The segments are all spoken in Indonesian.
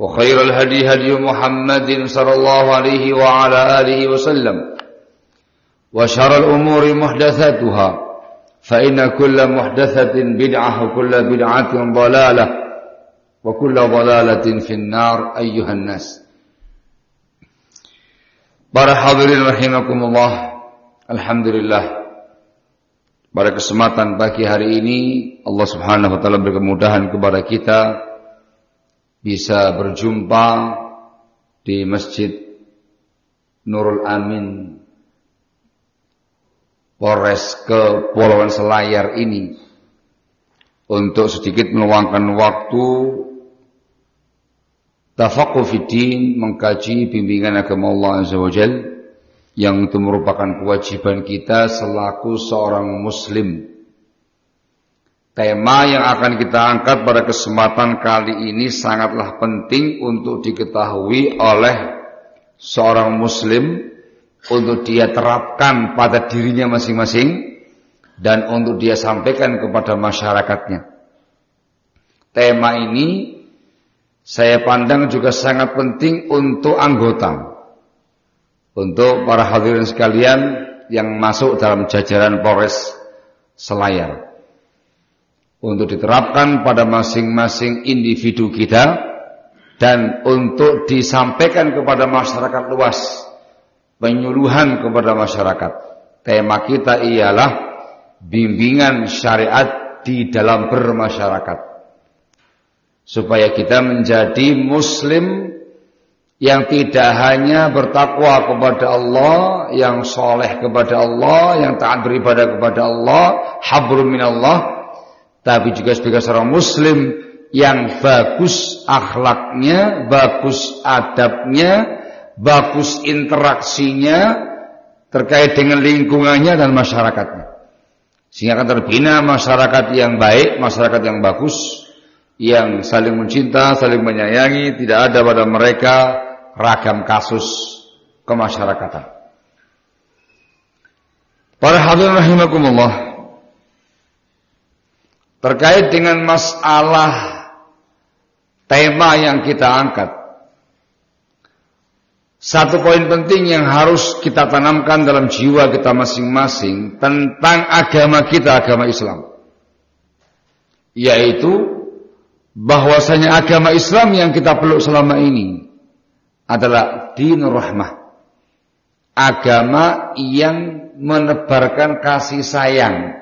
وخير الهدي هدي محمد صلى الله عليه وعلى آله وسلم وشر الأمور محدثاتها فإن كل محدثة بدعة وكل بدعة ضلالة وكل ضلالة في النار أيها الناس Para hadirin rahimakumullah Alhamdulillah Pada kesempatan pagi hari ini Allah subhanahu wa ta'ala berkemudahan kepada kita bisa berjumpa di Masjid Nurul Amin Polres Kepulauan Selayar ini. Untuk sedikit meluangkan waktu tafakuh fiddin mengkaji bimbingan agama Allah Azza wa yang itu merupakan kewajiban kita selaku seorang muslim Tema yang akan kita angkat pada kesempatan kali ini sangatlah penting untuk diketahui oleh seorang muslim untuk dia terapkan pada dirinya masing-masing dan untuk dia sampaikan kepada masyarakatnya. Tema ini saya pandang juga sangat penting untuk anggota. Untuk para hadirin sekalian yang masuk dalam jajaran Polres Selayar untuk diterapkan pada masing-masing individu kita dan untuk disampaikan kepada masyarakat luas penyuluhan kepada masyarakat. Tema kita ialah bimbingan syariat di dalam bermasyarakat. Supaya kita menjadi muslim yang tidak hanya bertakwa kepada Allah, yang soleh kepada Allah, yang taat beribadah kepada Allah, hablum minallah, tapi juga sebagai seorang muslim yang bagus akhlaknya, bagus adabnya, bagus interaksinya terkait dengan lingkungannya dan masyarakatnya. Sehingga akan terbina masyarakat yang baik, masyarakat yang bagus, yang saling mencinta, saling menyayangi, tidak ada pada mereka ragam kasus kemasyarakatan. Para hadirin rahimakumullah, Terkait dengan masalah tema yang kita angkat. Satu poin penting yang harus kita tanamkan dalam jiwa kita masing-masing tentang agama kita, agama Islam. Yaitu bahwasanya agama Islam yang kita peluk selama ini adalah dinur rahmah. Agama yang menebarkan kasih sayang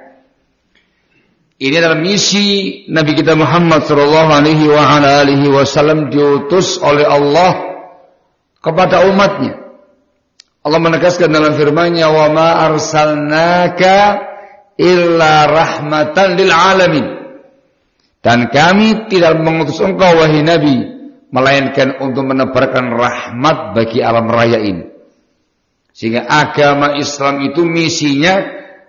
ini adalah misi Nabi kita Muhammad sallallahu alaihi wasallam diutus oleh Allah kepada umatnya. Allah menegaskan dalam firman-Nya, "Wa ma arsalnaka illa rahmatan lil alamin. Dan kami tidak mengutus engkau wahai Nabi melainkan untuk menebarkan rahmat bagi alam raya ini. Sehingga agama Islam itu misinya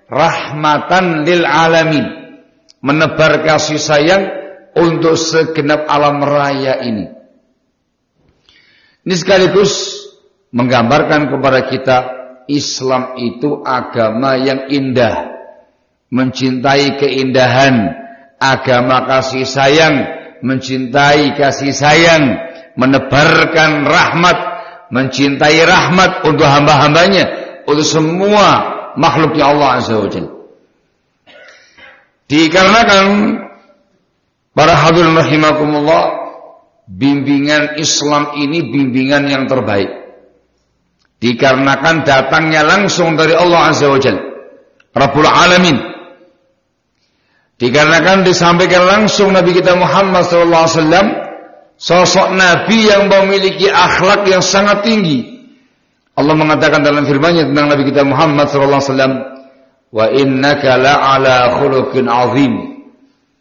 rahmatan lil alamin, menebar kasih sayang untuk segenap alam raya ini. Ini sekaligus menggambarkan kepada kita Islam itu agama yang indah, mencintai keindahan, agama kasih sayang, mencintai kasih sayang, menebarkan rahmat, mencintai rahmat untuk hamba-hambanya, untuk semua makhluknya Allah Azza wa. Dikarenakan para hadirin rahimakumullah, bimbingan Islam ini bimbingan yang terbaik. Dikarenakan datangnya langsung dari Allah Azza wa Jal. Rabbul Alamin. Dikarenakan disampaikan langsung Nabi kita Muhammad SAW. Sosok Nabi yang memiliki akhlak yang sangat tinggi. Allah mengatakan dalam firman-Nya tentang Nabi kita Muhammad SAW. Wa innaka la'ala khuluqin azim.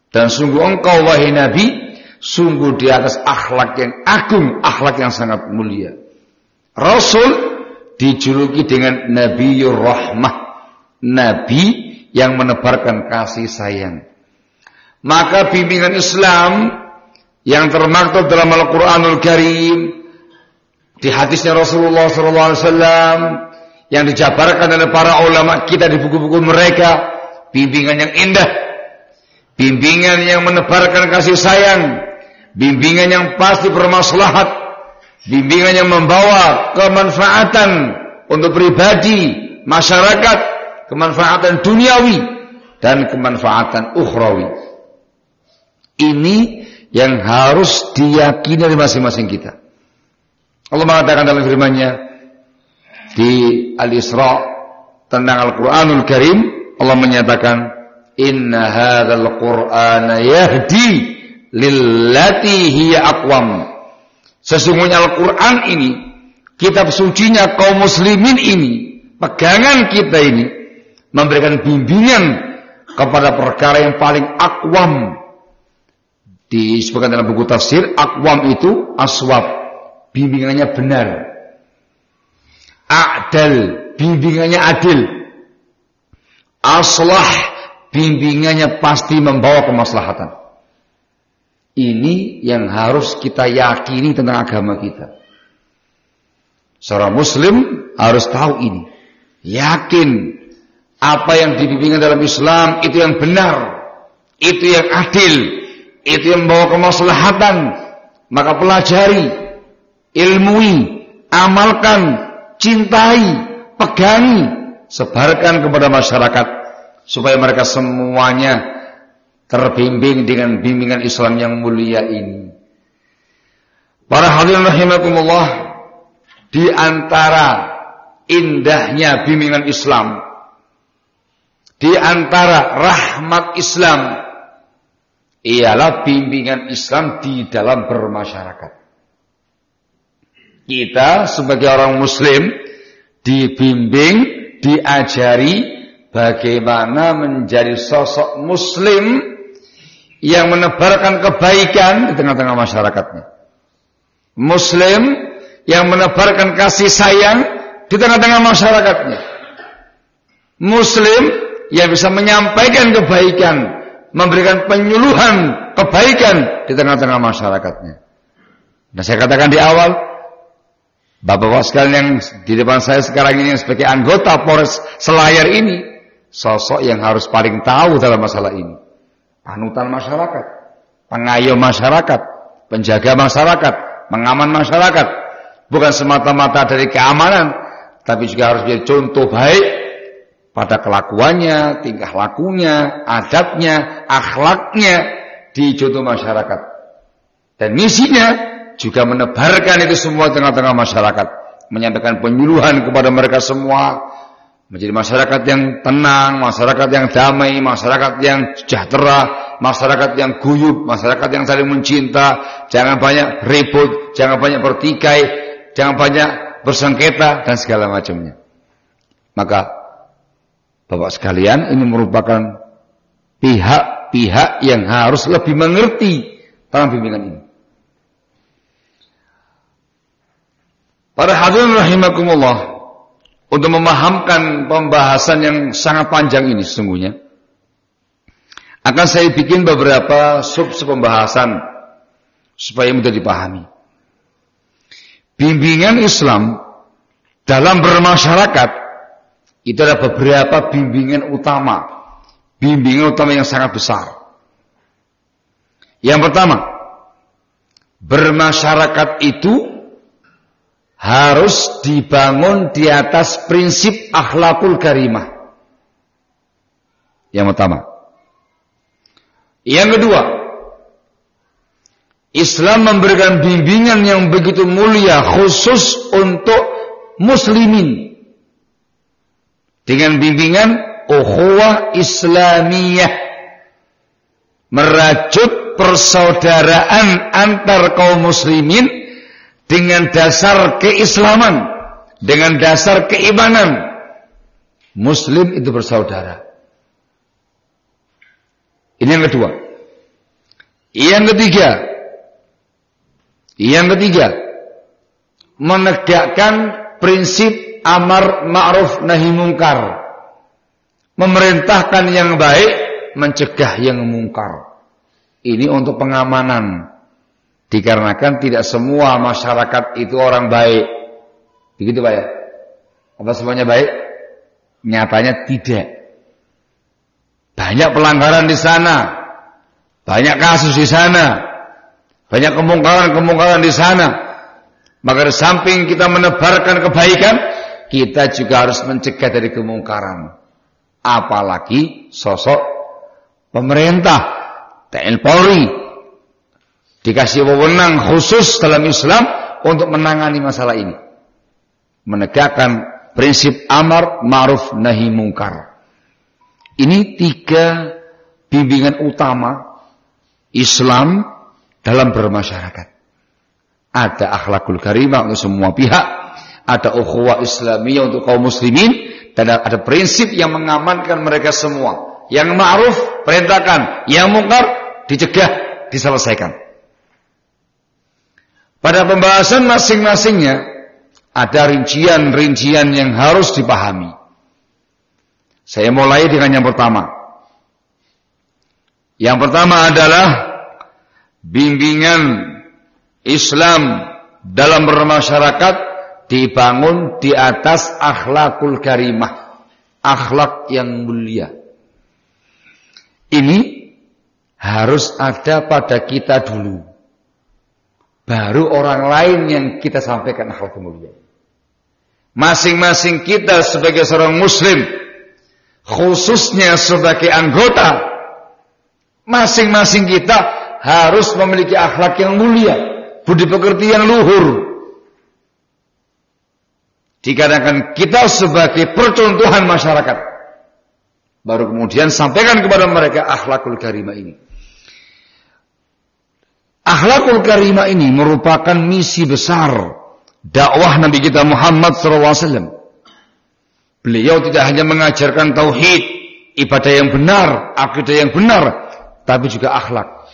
Dan sungguh engkau wahai Nabi. Sungguh di atas akhlak yang agung. Akhlak yang sangat mulia. Rasul dijuluki dengan Nabiur Rahmah, nabi yang menebarkan kasih sayang. Maka bimbingan Islam yang termaktub dalam Al-Qur'anul Karim di hadisnya Rasulullah SAW yang dijabarkan oleh para ulama kita di buku-buku mereka, bimbingan yang indah, bimbingan yang menebarkan kasih sayang, bimbingan yang pasti bermaslahat, bimbingan yang membawa kemanfaatan untuk pribadi, masyarakat, kemanfaatan duniawi dan kemanfaatan ukhrawi. Ini yang harus diyakini dari masing-masing kita. Allah mengatakan dalam firman-Nya di Al-Isra tentang Al-Qur'anul Karim, Allah menyatakan inna hadzal qur'ana yahdi lillati hiya aqwam Sesungguhnya Al-Quran ini, kitab sucinya kaum muslimin ini, pegangan kita ini, memberikan bimbingan kepada perkara yang paling akwam. Disebutkan dalam buku tafsir, akwam itu aswab, bimbingannya benar. Adal, bimbingannya adil. Aslah, bimbingannya pasti membawa kemaslahatan. Ini yang harus kita yakini tentang agama kita. Seorang muslim harus tahu ini. Yakin apa yang dibimbingkan dalam Islam itu yang benar, itu yang adil, itu yang membawa kemaslahatan. Maka pelajari, ilmui, amalkan, cintai, pegangi, sebarkan kepada masyarakat supaya mereka semuanya terbimbing dengan bimbingan Islam yang mulia ini. Para hadirin rahimakumullah, di antara indahnya bimbingan Islam, di antara rahmat Islam ialah bimbingan Islam di dalam bermasyarakat. Kita sebagai orang muslim dibimbing, diajari bagaimana menjadi sosok muslim yang menebarkan kebaikan di tengah-tengah masyarakatnya. Muslim yang menebarkan kasih sayang di tengah-tengah masyarakatnya. Muslim yang bisa menyampaikan kebaikan, memberikan penyuluhan kebaikan di tengah-tengah masyarakatnya. Nah saya katakan di awal, Bapak-bapak sekalian yang di depan saya sekarang ini sebagai anggota Polres Selayar ini, sosok yang harus paling tahu dalam masalah ini panutan masyarakat, pengayom masyarakat, penjaga masyarakat, mengaman masyarakat. Bukan semata-mata dari keamanan, tapi juga harus menjadi contoh baik pada kelakuannya, tingkah lakunya, adabnya, akhlaknya di contoh masyarakat. Dan misinya juga menebarkan itu semua tengah-tengah masyarakat, menyampaikan penyuluhan kepada mereka semua menjadi masyarakat yang tenang, masyarakat yang damai, masyarakat yang sejahtera, masyarakat yang guyup, masyarakat yang saling mencinta, jangan banyak ribut, jangan banyak bertikai, jangan banyak bersengketa dan segala macamnya. Maka Bapak sekalian, ini merupakan pihak-pihak yang harus lebih mengerti tentang bimbingan ini. Para hadirin rahimakumullah, untuk memahamkan pembahasan yang sangat panjang ini sesungguhnya, akan saya bikin beberapa sub-sub pembahasan supaya mudah dipahami. Bimbingan Islam dalam bermasyarakat itu ada beberapa bimbingan utama. Bimbingan utama yang sangat besar. Yang pertama, bermasyarakat itu harus dibangun di atas prinsip akhlakul karimah. Yang pertama. Yang kedua, Islam memberikan bimbingan yang begitu mulia khusus untuk muslimin. Dengan bimbingan ukhuwah Islamiyah. Merajut persaudaraan antar kaum muslimin dengan dasar keislaman, dengan dasar keimanan. Muslim itu bersaudara. Ini yang kedua. Yang ketiga, yang ketiga, menegakkan prinsip amar ma'ruf nahi mungkar. Memerintahkan yang baik, mencegah yang mungkar. Ini untuk pengamanan. Dikarenakan tidak semua masyarakat itu orang baik. Begitu Pak ya? Apa semuanya baik? Nyatanya tidak. Banyak pelanggaran di sana. Banyak kasus di sana. Banyak kemungkaran-kemungkaran di sana. Maka di samping kita menebarkan kebaikan, kita juga harus mencegah dari kemungkaran. Apalagi sosok pemerintah, TNI Polri, dikasih wewenang khusus dalam Islam untuk menangani masalah ini. Menegakkan prinsip amar ma'ruf nahi mungkar. Ini tiga bimbingan utama Islam dalam bermasyarakat. Ada akhlakul karimah untuk semua pihak, ada ukhuwah Islamiyah untuk kaum muslimin dan ada prinsip yang mengamankan mereka semua. Yang ma'ruf perintahkan, yang mungkar dicegah, diselesaikan. Pada pembahasan masing-masingnya ada rincian-rincian yang harus dipahami. Saya mulai dengan yang pertama. Yang pertama adalah bimbingan Islam dalam bermasyarakat dibangun di atas akhlakul karimah, akhlak yang mulia. Ini harus ada pada kita dulu. Baru orang lain yang kita sampaikan akhlak mulia. Masing-masing kita sebagai seorang muslim, khususnya sebagai anggota, masing-masing kita harus memiliki akhlak yang mulia, budi pekerti yang luhur. Dikarenakan kita sebagai percontohan masyarakat. Baru kemudian sampaikan kepada mereka akhlakul karimah ini. Akhlakul karimah ini merupakan misi besar dakwah Nabi kita Muhammad SAW. Beliau tidak hanya mengajarkan tauhid, ibadah yang benar, akidah yang benar, tapi juga akhlak.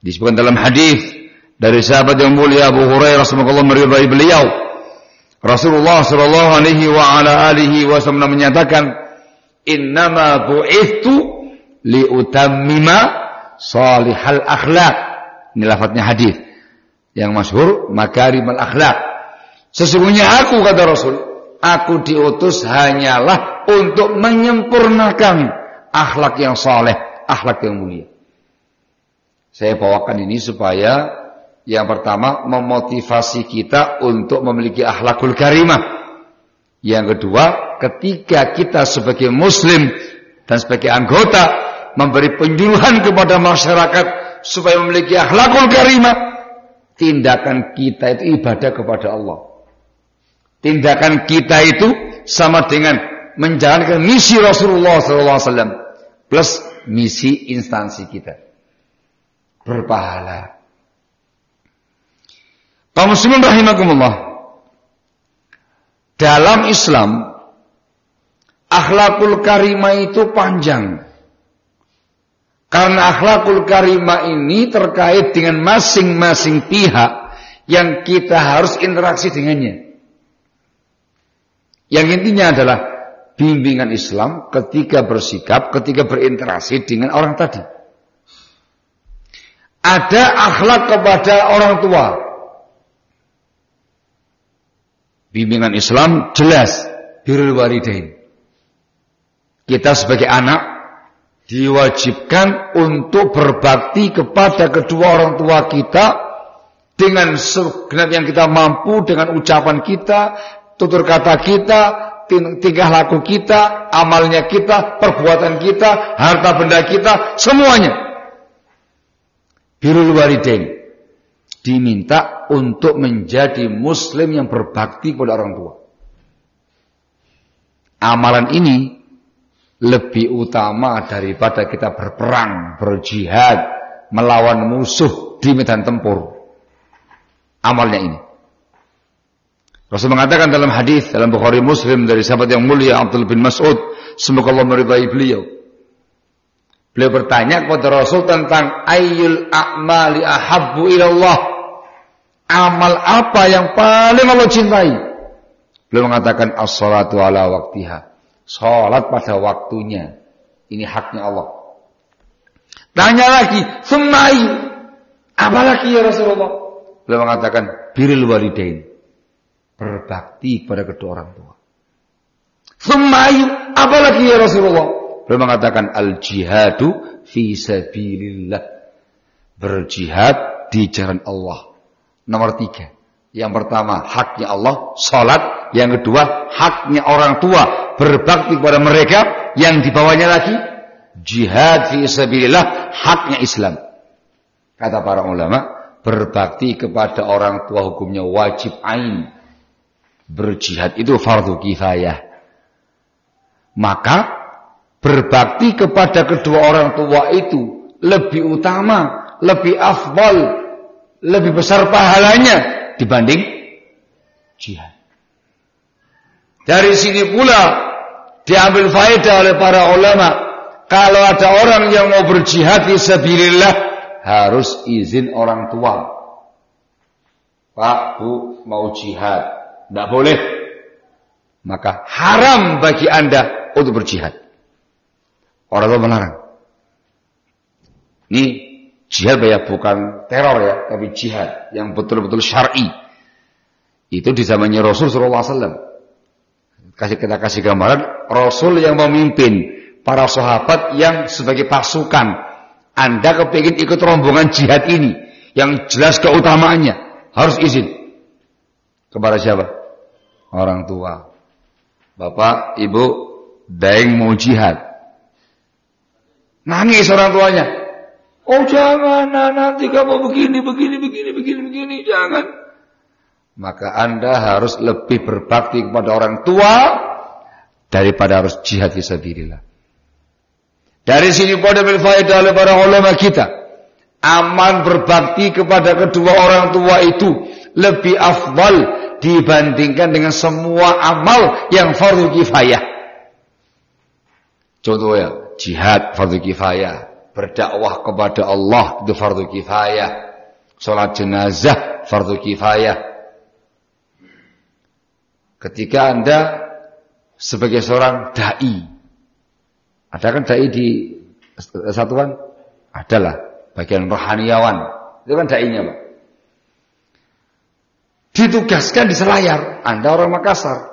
Disebutkan dalam hadis dari sahabat yang mulia Abu Hurairah semoga meridai beliau. Rasulullah sallallahu alaihi wa ala alihi wasallam menyatakan, "Innama bu'ithu liutammima salihal akhlak." Ini lafadznya hadis yang masyhur makarimal akhlak. Sesungguhnya aku kata Rasul, aku diutus hanyalah untuk menyempurnakan akhlak yang saleh, akhlak yang mulia. Saya bawakan ini supaya yang pertama memotivasi kita untuk memiliki akhlakul karimah. Yang kedua, ketika kita sebagai muslim dan sebagai anggota memberi penyuluhan kepada masyarakat supaya memiliki akhlakul karimah, tindakan kita itu ibadah kepada Allah. Tindakan kita itu sama dengan menjalankan misi Rasulullah SAW plus misi instansi kita berpahala. Kaum muslimin rahimakumullah. Dalam Islam akhlakul karimah itu panjang. Karena akhlakul karimah ini terkait dengan masing-masing pihak yang kita harus interaksi dengannya. Yang intinya adalah bimbingan Islam ketika bersikap, ketika berinteraksi dengan orang tadi. Ada akhlak kepada orang tua. Bimbingan Islam jelas birrul walidain. Kita sebagai anak diwajibkan untuk berbakti kepada kedua orang tua kita dengan segenap yang kita mampu dengan ucapan kita, tutur kata kita, tingkah laku kita, amalnya kita, perbuatan kita, harta benda kita, semuanya. Birul walidain diminta untuk menjadi muslim yang berbakti kepada orang tua. Amalan ini lebih utama daripada kita berperang, berjihad, melawan musuh di medan tempur. Amalnya ini. Rasul mengatakan dalam hadis dalam Bukhari Muslim dari sahabat yang mulia Abdul bin Mas'ud, semoga Allah meridai beliau. Beliau bertanya kepada Rasul tentang ayyul a'mali ahabbu ilallah. Amal apa yang paling Allah cintai? Beliau mengatakan as-salatu ala waktiha. Salat pada waktunya. Ini haknya Allah. Tanya lagi, semai. Apa lagi ya Rasulullah? Beliau mengatakan biril walidain berbakti pada kedua orang tua. Semayu, apalagi ya Rasulullah? Beliau mengatakan al jihadu fi sabilillah. Berjihad di jalan Allah. Nomor tiga. Yang pertama haknya Allah, salat. Yang kedua haknya orang tua, berbakti kepada mereka. Yang dibawanya lagi jihad fi sabilillah, haknya Islam. Kata para ulama, berbakti kepada orang tua hukumnya wajib ain berjihad itu fardu kifayah. Maka berbakti kepada kedua orang tua itu lebih utama, lebih afdal, lebih besar pahalanya dibanding jihad. Dari sini pula diambil faedah oleh para ulama kalau ada orang yang mau berjihad di sabilillah harus izin orang tua. Pak, Bu, mau jihad. Tidak boleh. Maka haram bagi anda untuk berjihad. Orang tua melarang. Ini jihad ya bukan teror ya, tapi jihad yang betul-betul syar'i. Itu di zamannya Rasul Sallallahu Alaihi Wasallam. Kasih kita kasih gambaran Rasul yang memimpin para sahabat yang sebagai pasukan. Anda kepingin ikut rombongan jihad ini yang jelas keutamaannya harus izin kepada siapa? orang tua. Bapak, ibu, daeng mau jihad. Nangis orang tuanya. Oh jangan, nah, nanti kamu begini, begini, begini, begini, begini, jangan. Maka anda harus lebih berbakti kepada orang tua daripada harus jihad fisabilillah. Dari sini pada berfaedah oleh para ulama kita. Aman berbakti kepada kedua orang tua itu lebih afdal dibandingkan dengan semua amal yang fardu kifayah. Contoh ya, jihad fardu kifayah, berdakwah kepada Allah itu fardu kifayah, sholat jenazah fardu kifayah. Ketika Anda sebagai seorang dai, ada kan dai di satuan? Adalah bagian rohaniawan. Itu kan dai-nya, Pak ditugaskan di Selayar. Anda orang Makassar.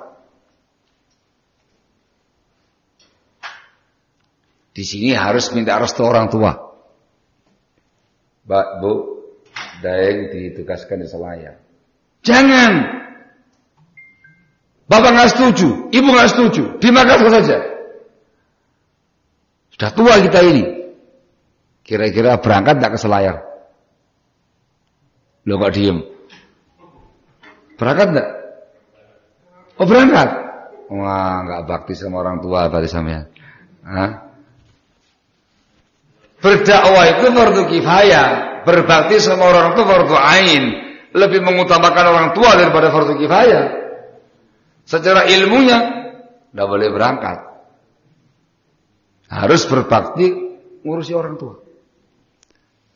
Di sini harus minta restu orang tua. Mbak, Bu, Daeng ditugaskan di Selayar. Jangan. Bapak nggak setuju, ibu nggak setuju, di Makassar saja. Sudah tua kita ini. Kira-kira berangkat tak ke Selayar? Lo nggak diem. Berangkat enggak? Oh berangkat. Wah, enggak bakti sama orang tua tadi sampean. Hah? Berdakwah itu fardu kifayah, berbakti sama orang tua fardu ain. Lebih mengutamakan orang tua daripada fardu kifayah. Secara ilmunya enggak boleh berangkat. harus berbakti ngurusi orang tua.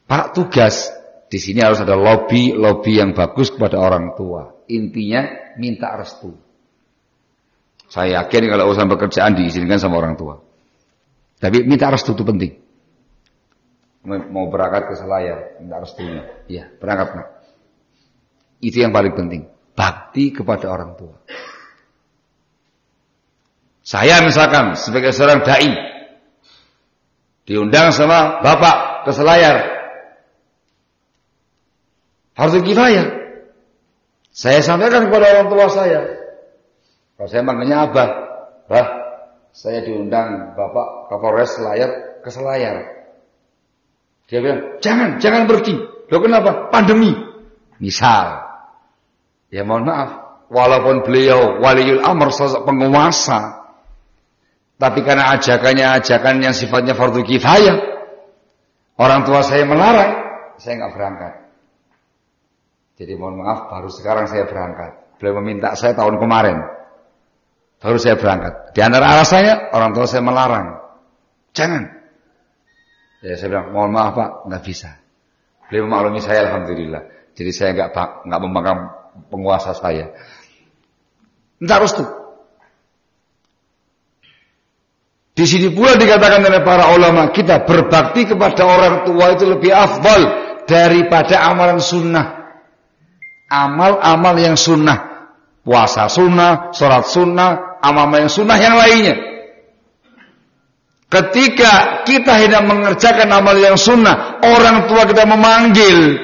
Pak tugas di sini harus ada lobby lobby yang bagus kepada orang tua. Intinya minta restu. Saya yakin kalau urusan pekerjaan diizinkan sama orang tua. Tapi minta restu itu penting. Mau berangkat ke Selayar, minta restunya. Iya, berangkat nak. Itu yang paling penting. Bakti kepada orang tua. Saya misalkan sebagai seorang dai diundang sama bapak ke Selayar, harus kifayah. Saya sampaikan kepada orang tua saya. Kalau saya manggilnya abah, bah, saya diundang bapak Kapolres Selayar ke Selayar. Dia bilang, jangan, jangan pergi. Loh kenapa? Pandemi. Misal. Ya mohon maaf. Walaupun beliau waliul amr sosok penguasa. Tapi karena ajakannya ajakan yang sifatnya fardu kifayah. Orang tua saya melarang. Saya nggak berangkat. Jadi mohon maaf baru sekarang saya berangkat. Beliau meminta saya tahun kemarin. Baru saya berangkat. Di antara alasannya orang tua saya melarang. Jangan. Ya saya bilang mohon maaf Pak, nggak bisa. Beliau memaklumi saya alhamdulillah. Jadi saya nggak nggak membangkang penguasa saya. Entah restu. Di sini pula dikatakan oleh para ulama kita berbakti kepada orang tua itu lebih afdal daripada amalan sunnah amal-amal yang sunnah. Puasa sunnah, sholat sunnah, amal-amal yang sunnah yang lainnya. Ketika kita hendak mengerjakan amal yang sunnah, orang tua kita memanggil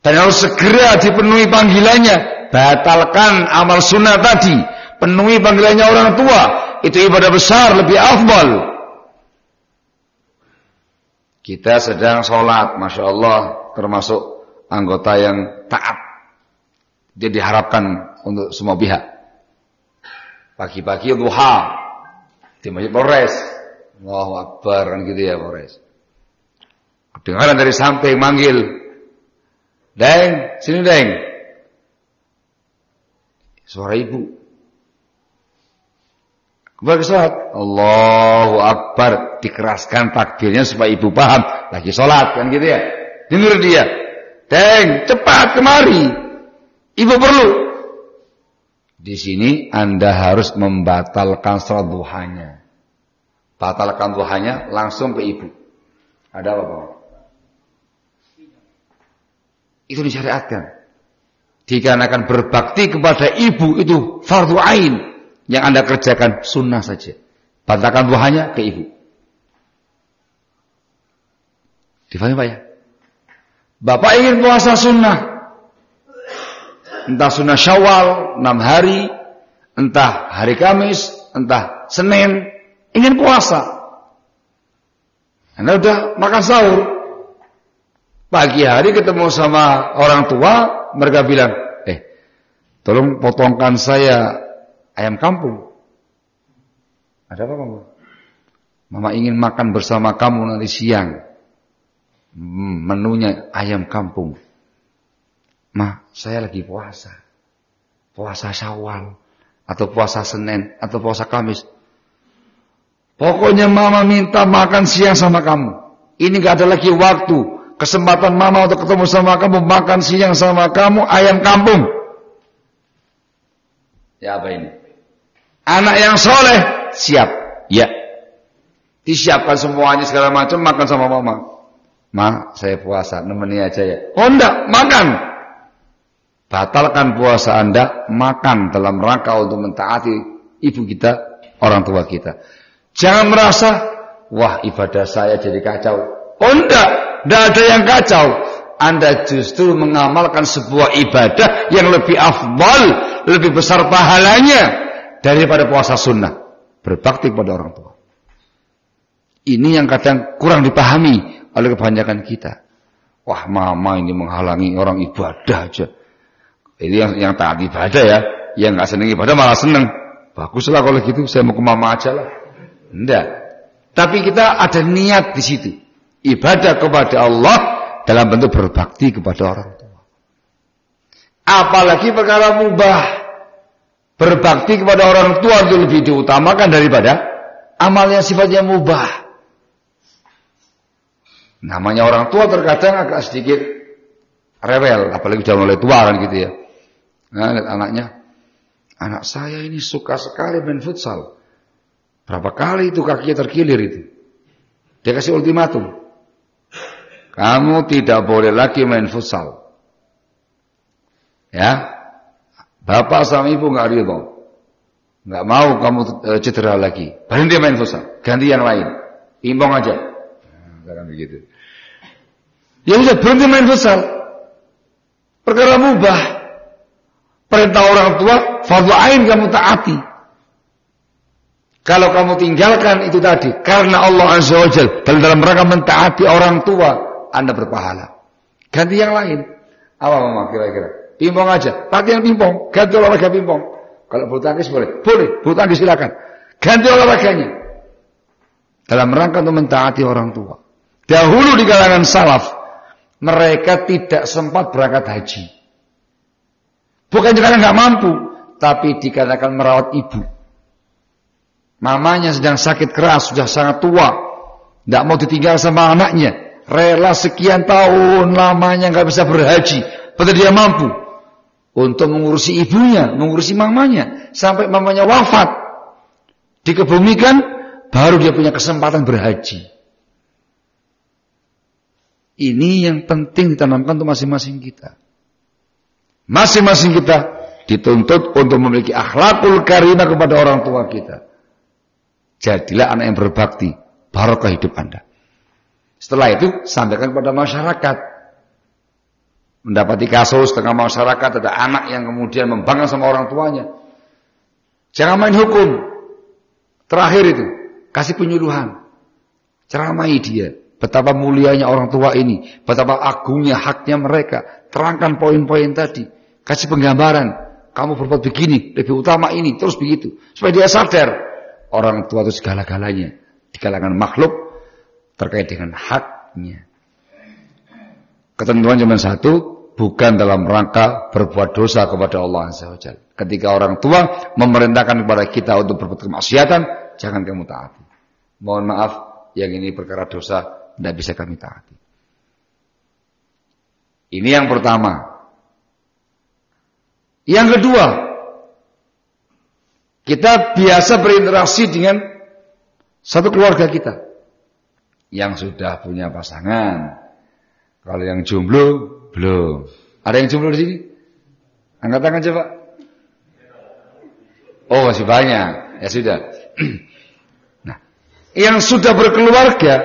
dan harus segera dipenuhi panggilannya. Batalkan amal sunnah tadi, penuhi panggilannya orang tua. Itu ibadah besar, lebih afdal. Kita sedang sholat, masya Allah, termasuk anggota yang taat dia diharapkan untuk semua pihak. Pagi-pagi duha di Masjid Polres. Allahu Akbar kan gitu ya Polres. Kedengaran dari samping manggil. Deng, sini Deng. Suara ibu. Ke sholat. Allahu Akbar. Dikeraskan takbirnya supaya ibu paham. Lagi sholat kan gitu ya. Dengar dia. Deng, cepat kemari. Ibu perlu. Di sini Anda harus membatalkan sholat duhanya. Batalkan duhanya langsung ke ibu. Ada apa Pak? Itu disyariatkan. Dikarenakan berbakti kepada ibu itu fardu ain. Yang Anda kerjakan sunnah saja. Batalkan duhanya ke ibu. Difahami Pak ya? Bapak ingin puasa sunnah entah sunnah syawal, enam hari, entah hari Kamis, entah Senin, ingin puasa. Anda udah makan sahur. Pagi hari ketemu sama orang tua, mereka bilang, eh, tolong potongkan saya ayam kampung. Ada apa mama? Mama ingin makan bersama kamu nanti siang. Hmm, menunya ayam kampung. Ma, saya lagi puasa. Puasa Syawal atau puasa Senin atau puasa Kamis. Pokoknya mama minta makan siang sama kamu. Ini gak ada lagi waktu. Kesempatan mama untuk ketemu sama kamu. Makan siang sama kamu. Ayam kampung. Ya apa ini? Anak yang soleh. Siap. Ya. Disiapkan semuanya segala macam. Makan sama mama. Ma, saya puasa. Nemeni aja ya. Oh enggak. Makan. Batalkan puasa Anda, makan dalam rangka untuk mentaati ibu kita, orang tua kita. Jangan merasa, wah ibadah saya jadi kacau. Oh enggak, enggak ada yang kacau. Anda justru mengamalkan sebuah ibadah yang lebih afdal, lebih besar pahalanya daripada puasa sunnah. Berbakti kepada orang tua. Ini yang kadang kurang dipahami oleh kebanyakan kita. Wah mama ini menghalangi orang ibadah aja. Ini yang yang taat ibadah ya, yang nggak seneng ibadah malah seneng. Baguslah kalau gitu, saya mau ke mama aja lah. Enggak. Tapi kita ada niat di situ. Ibadah kepada Allah dalam bentuk berbakti kepada orang tua. Apalagi perkara mubah. Berbakti kepada orang tua itu lebih diutamakan daripada amalnya sifatnya mubah. Namanya orang tua terkadang agak sedikit rewel, apalagi sudah mulai tua kan gitu ya. Nah, lihat anaknya, anak saya ini suka sekali main futsal. Berapa kali itu kakinya terkilir itu. Dia kasih ultimatum. Kamu tidak boleh lagi main futsal. Ya, bapak sama ibu nggak ridho, nggak mau kamu eh, cedera lagi. Berhenti main futsal, ganti yang lain, imbong aja. Nah, begitu. Ya sudah berhenti main futsal. Perkara mubah. Perintah orang tua, fardu ain kamu taati. Kalau kamu tinggalkan itu tadi karena Allah Azza wa Jalla dalam rangka mentaati orang tua, Anda berpahala. Ganti yang lain. Apa mama kira-kira? Pimpong aja, latihan pimpong, ganti olahraga pimpong. Kalau bulu tangkis boleh, boleh, bulu tangkis silakan. Ganti olahraganya. Dalam rangka untuk mentaati orang tua. Dahulu di kalangan salaf, mereka tidak sempat berangkat haji. Bukan karena nggak mampu, tapi dikatakan merawat ibu. Mamanya sedang sakit keras, sudah sangat tua. Tidak mau ditinggal sama anaknya. Rela sekian tahun lamanya nggak bisa berhaji. Padahal dia mampu. Untuk mengurusi ibunya, mengurusi mamanya. Sampai mamanya wafat. Dikebumikan, baru dia punya kesempatan berhaji. Ini yang penting ditanamkan untuk masing-masing kita. Masing-masing kita dituntut untuk memiliki akhlakul karimah kepada orang tua kita. Jadilah anak yang berbakti. Barokah hidup Anda. Setelah itu, sampaikan kepada masyarakat. Mendapati kasus tengah masyarakat, ada anak yang kemudian membangga sama orang tuanya. Jangan main hukum. Terakhir itu, kasih penyuluhan. Ceramai dia. Betapa mulianya orang tua ini. Betapa agungnya haknya mereka. Terangkan poin-poin tadi. Kasih penggambaran. Kamu berbuat begini, lebih utama ini, terus begitu. Supaya dia sadar orang tua itu segala-galanya di kalangan makhluk terkait dengan haknya. Ketentuan cuma satu, bukan dalam rangka berbuat dosa kepada Allah Azza wa Ketika orang tua memerintahkan kepada kita untuk berbuat kemaksiatan, jangan kamu taati. Mohon maaf, yang ini perkara dosa, tidak bisa kami taati. Ini yang pertama. Yang kedua, kita biasa berinteraksi dengan satu keluarga kita yang sudah punya pasangan. Kalau yang jomblo belum. Ada yang jomblo di sini? Angkat tangan coba. Oh masih banyak. Ya sudah. Nah, yang sudah berkeluarga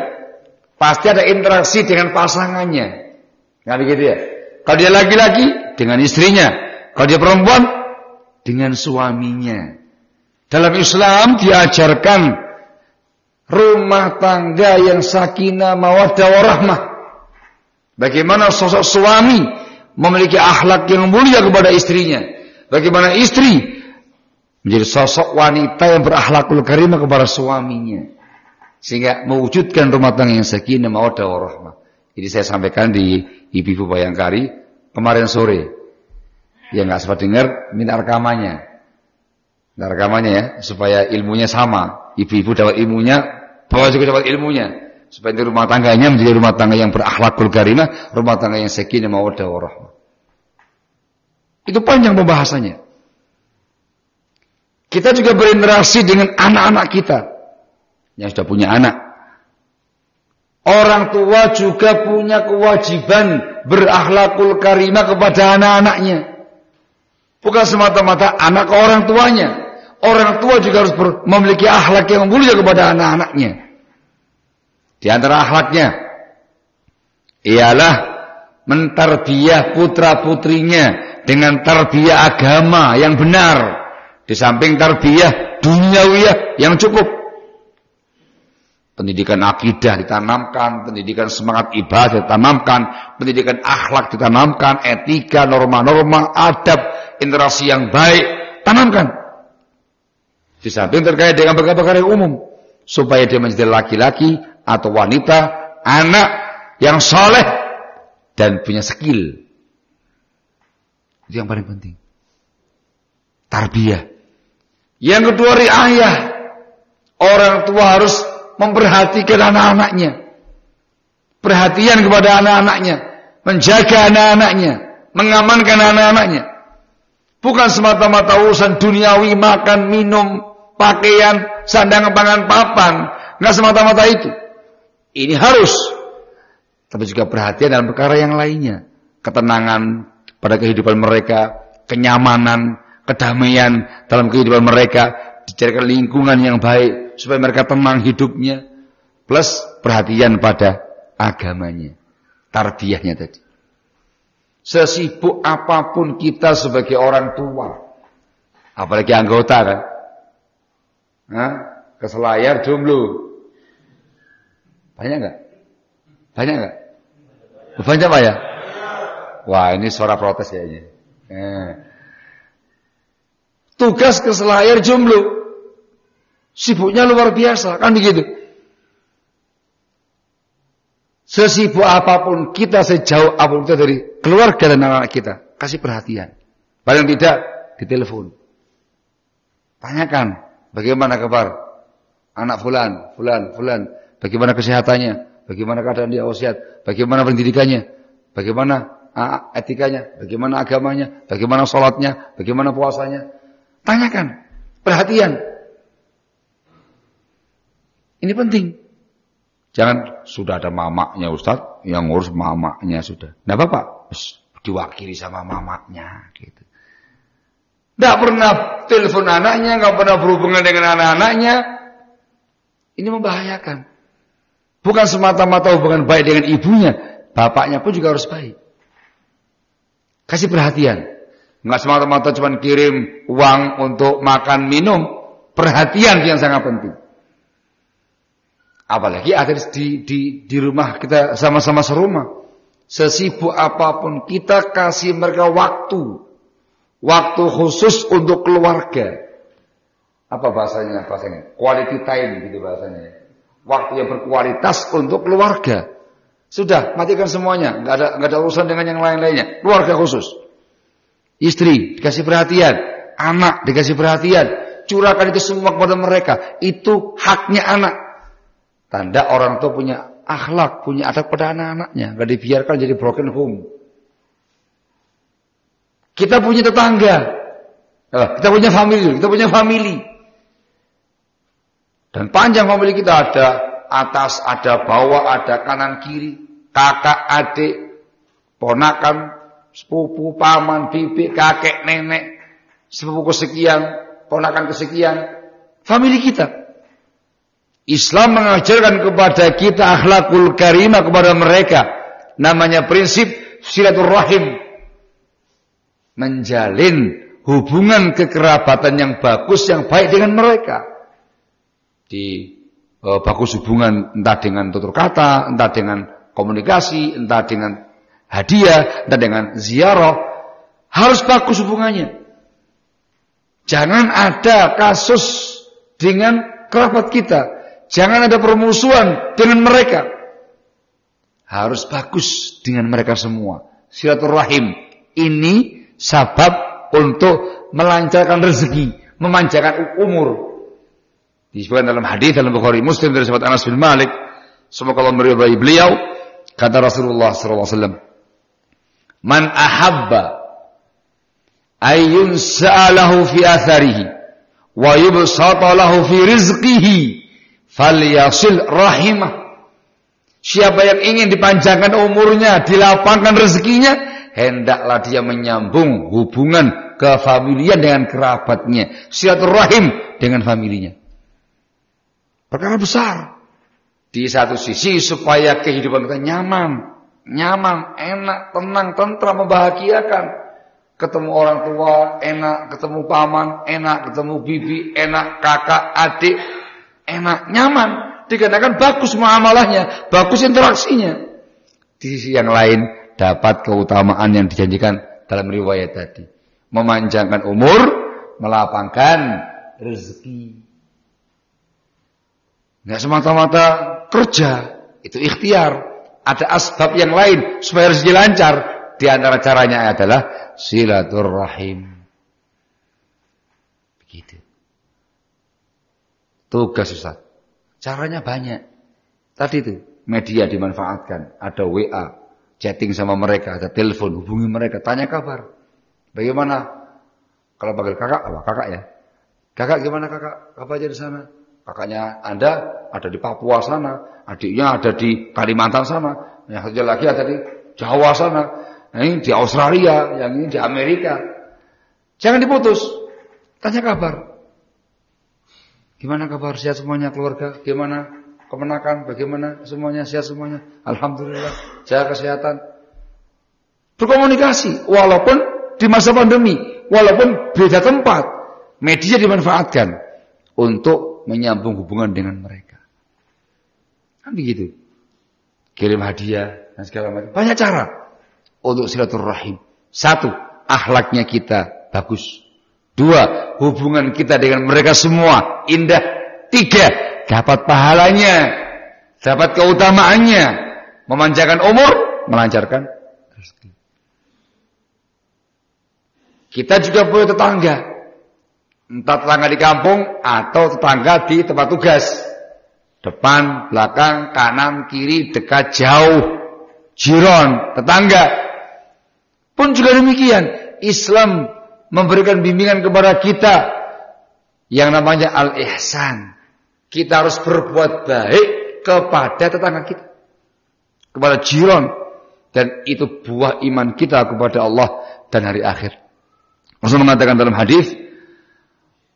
pasti ada interaksi dengan pasangannya. Nggak begitu ya? Kalau dia laki-laki dengan istrinya, kalau dia perempuan dengan suaminya. Dalam Islam diajarkan rumah tangga yang sakinah mawaddah warahmah. Bagaimana sosok suami memiliki akhlak yang mulia kepada istrinya. Bagaimana istri menjadi sosok wanita yang berakhlakul karimah kepada suaminya. Sehingga mewujudkan rumah tangga yang sakinah mawaddah warahmah. Ini saya sampaikan di Ibu Bayangkari kemarin sore. Yang nggak sempat dengar, minta rekamannya. Nah, rekamannya ya, supaya ilmunya sama. Ibu-ibu dapat ilmunya, bapak juga dapat ilmunya. Supaya di rumah tangganya menjadi rumah tangga yang berakhlakul karimah, rumah tangga yang sakinah mawaddah warahmah. Itu panjang pembahasannya. Kita juga berinteraksi dengan anak-anak kita yang sudah punya anak. Orang tua juga punya kewajiban berakhlakul karimah kepada anak-anaknya. Bukan semata-mata anak orang tuanya. Orang tua juga harus memiliki akhlak yang mulia kepada anak-anaknya. Di antara akhlaknya ialah mentarbiah putra-putrinya dengan tarbiyah agama yang benar. Di samping tarbiyah duniawiyah yang cukup. Pendidikan akidah ditanamkan, pendidikan semangat ibadah ditanamkan, pendidikan akhlak ditanamkan, etika, norma-norma, adab, interaksi yang baik, tanamkan. Di samping terkait dengan perkara-perkara yang umum. Supaya dia menjadi laki-laki atau wanita, anak yang soleh dan punya skill. Itu yang paling penting. Tarbiyah. Yang kedua riayah. Orang tua harus memperhatikan anak-anaknya. Perhatian kepada anak-anaknya. Menjaga anak-anaknya. Mengamankan anak-anaknya. Bukan semata-mata urusan duniawi, makan, minum, pakaian, sandang, pangan, papan. Nggak semata-mata itu. Ini harus. Tapi juga perhatian dalam perkara yang lainnya. Ketenangan pada kehidupan mereka. Kenyamanan, kedamaian dalam kehidupan mereka. Dicarikan lingkungan yang baik supaya mereka tenang hidupnya plus perhatian pada agamanya tarbiyahnya tadi sesibuk apa pun kita sebagai orang tua apalagi anggota kan Hah? ke selayar jomblo banyak nggak banyak nggak banyak pak ya wah ini suara protes ya ini eh. tugas ke selayar jomblo Sibuknya luar biasa, kan begitu. Sesibuk apa pun kita, sejauh apa pun kita dari keluarga dan anak, -anak kita, kasih perhatian. Paling tidak, ditelepon. Tanyakan, bagaimana kabar anak fulan, fulan, fulan, bagaimana kesehatannya, bagaimana keadaan dia wasiat, bagaimana pendidikannya, bagaimana etikanya, bagaimana agamanya, bagaimana sholatnya, bagaimana puasanya. Tanyakan, perhatian. Ini penting. Jangan sudah ada mamaknya Ustaz, yang ngurus mamaknya sudah. Nah Bapak, diwakili sama mamaknya gitu. Tidak pernah telepon anaknya, nggak pernah berhubungan dengan anak-anaknya. Ini membahayakan. Bukan semata-mata hubungan baik dengan ibunya, bapaknya pun juga harus baik. Kasih perhatian. Nggak semata-mata cuma kirim uang untuk makan minum. Perhatian yang sangat penting. Apalagi ada di, di, di rumah kita sama-sama serumah. Sesibuk apa pun kita kasih mereka waktu. Waktu khusus untuk keluarga. Apa bahasanya? Bahasanya quality time gitu bahasanya. Waktu yang berkualitas untuk keluarga. Sudah, matikan semuanya. Nggak ada nggak ada urusan dengan yang lain-lainnya. Keluarga khusus. Istri dikasih perhatian, anak dikasih perhatian. Curahkan itu semua kepada mereka. Itu haknya anak. Tanda orang tua punya akhlak, punya adab pada anak-anaknya. Gak dibiarkan jadi broken home. Kita punya tetangga. Kita punya family. Kita punya family. Dan panjang family kita ada atas, ada bawah, ada kanan kiri. Kakak, adik, ponakan, sepupu, paman, bibi, kakek, nenek. Sepupu kesekian, ponakan kesekian. Family kita. Islam mengajarkan kepada kita akhlakul karimah kepada mereka. Namanya prinsip silaturahim. Menjalin hubungan kekerabatan yang bagus, yang baik dengan mereka. Di uh, bagus hubungan entah dengan tutur kata, entah dengan komunikasi, entah dengan hadiah, entah dengan ziarah. Harus bagus hubungannya. Jangan ada kasus dengan kerabat kita Jangan ada permusuhan dengan mereka. Harus bagus dengan mereka semua. Silaturahim ini sabab untuk melancarkan rezeki, memanjakan umur. Disebutkan dalam hadis dalam Bukhari Muslim dari sahabat Anas bin Malik, semoga Allah meridai beliau, kata Rasulullah sallallahu alaihi wasallam, "Man ahabba ayyun sa'alahu fi atharihi wa yubsata lahu fi rizqihi falyasil rahimah. Siapa yang ingin dipanjangkan umurnya, dilapangkan rezekinya, hendaklah dia menyambung hubungan kefamilian dengan kerabatnya, silaturahim dengan familinya. Perkara besar. Di satu sisi supaya kehidupan kita nyaman, nyaman, enak, tenang, tentram, membahagiakan. Ketemu orang tua, enak, ketemu paman, enak, ketemu bibi, enak, kakak, adik, enak, nyaman. Dikarenakan bagus muamalahnya, bagus interaksinya. Di sisi yang lain dapat keutamaan yang dijanjikan dalam riwayat tadi. Memanjangkan umur, melapangkan rezeki. Nggak semata-mata kerja, itu ikhtiar. Ada asbab yang lain supaya rezeki lancar. Di antara caranya adalah silaturrahim. Begitu. Tugas Ustaz. Caranya banyak. Tadi itu media dimanfaatkan, ada WA, chatting sama mereka, ada telepon, hubungi mereka, tanya kabar. Bagaimana? Kalau panggil kakak, apa kakak ya? Kakak gimana kakak? Apa aja di sana? Kakaknya Anda ada di Papua sana, adiknya ada di Kalimantan sana, yang satu lagi ada di Jawa sana, yang ini di Australia, yang ini di Amerika. Jangan diputus, tanya kabar. Gimana kabar sehat semuanya keluarga? Gimana kemenakan? Bagaimana semuanya sehat semuanya? Alhamdulillah. Jaga kesehatan. Berkomunikasi walaupun di masa pandemi, walaupun beda tempat, media dimanfaatkan untuk menyambung hubungan dengan mereka. Kan begitu. Kirim hadiah dan segala macam. Banyak cara untuk silaturahim. Satu, akhlaknya kita bagus. Dua, hubungan kita dengan mereka semua indah. Tiga, dapat pahalanya, dapat keutamaannya, memanjakan umur, melancarkan rezeki. Kita juga punya tetangga. Entah tetangga di kampung atau tetangga di tempat tugas. Depan, belakang, kanan, kiri, dekat, jauh. Jiron, tetangga. Pun juga demikian. Islam memberikan bimbingan kepada kita yang namanya al-ihsan. Kita harus berbuat baik kepada tetangga kita. Kepada jiran. Dan itu buah iman kita kepada Allah dan hari akhir. Rasul mengatakan dalam hadis,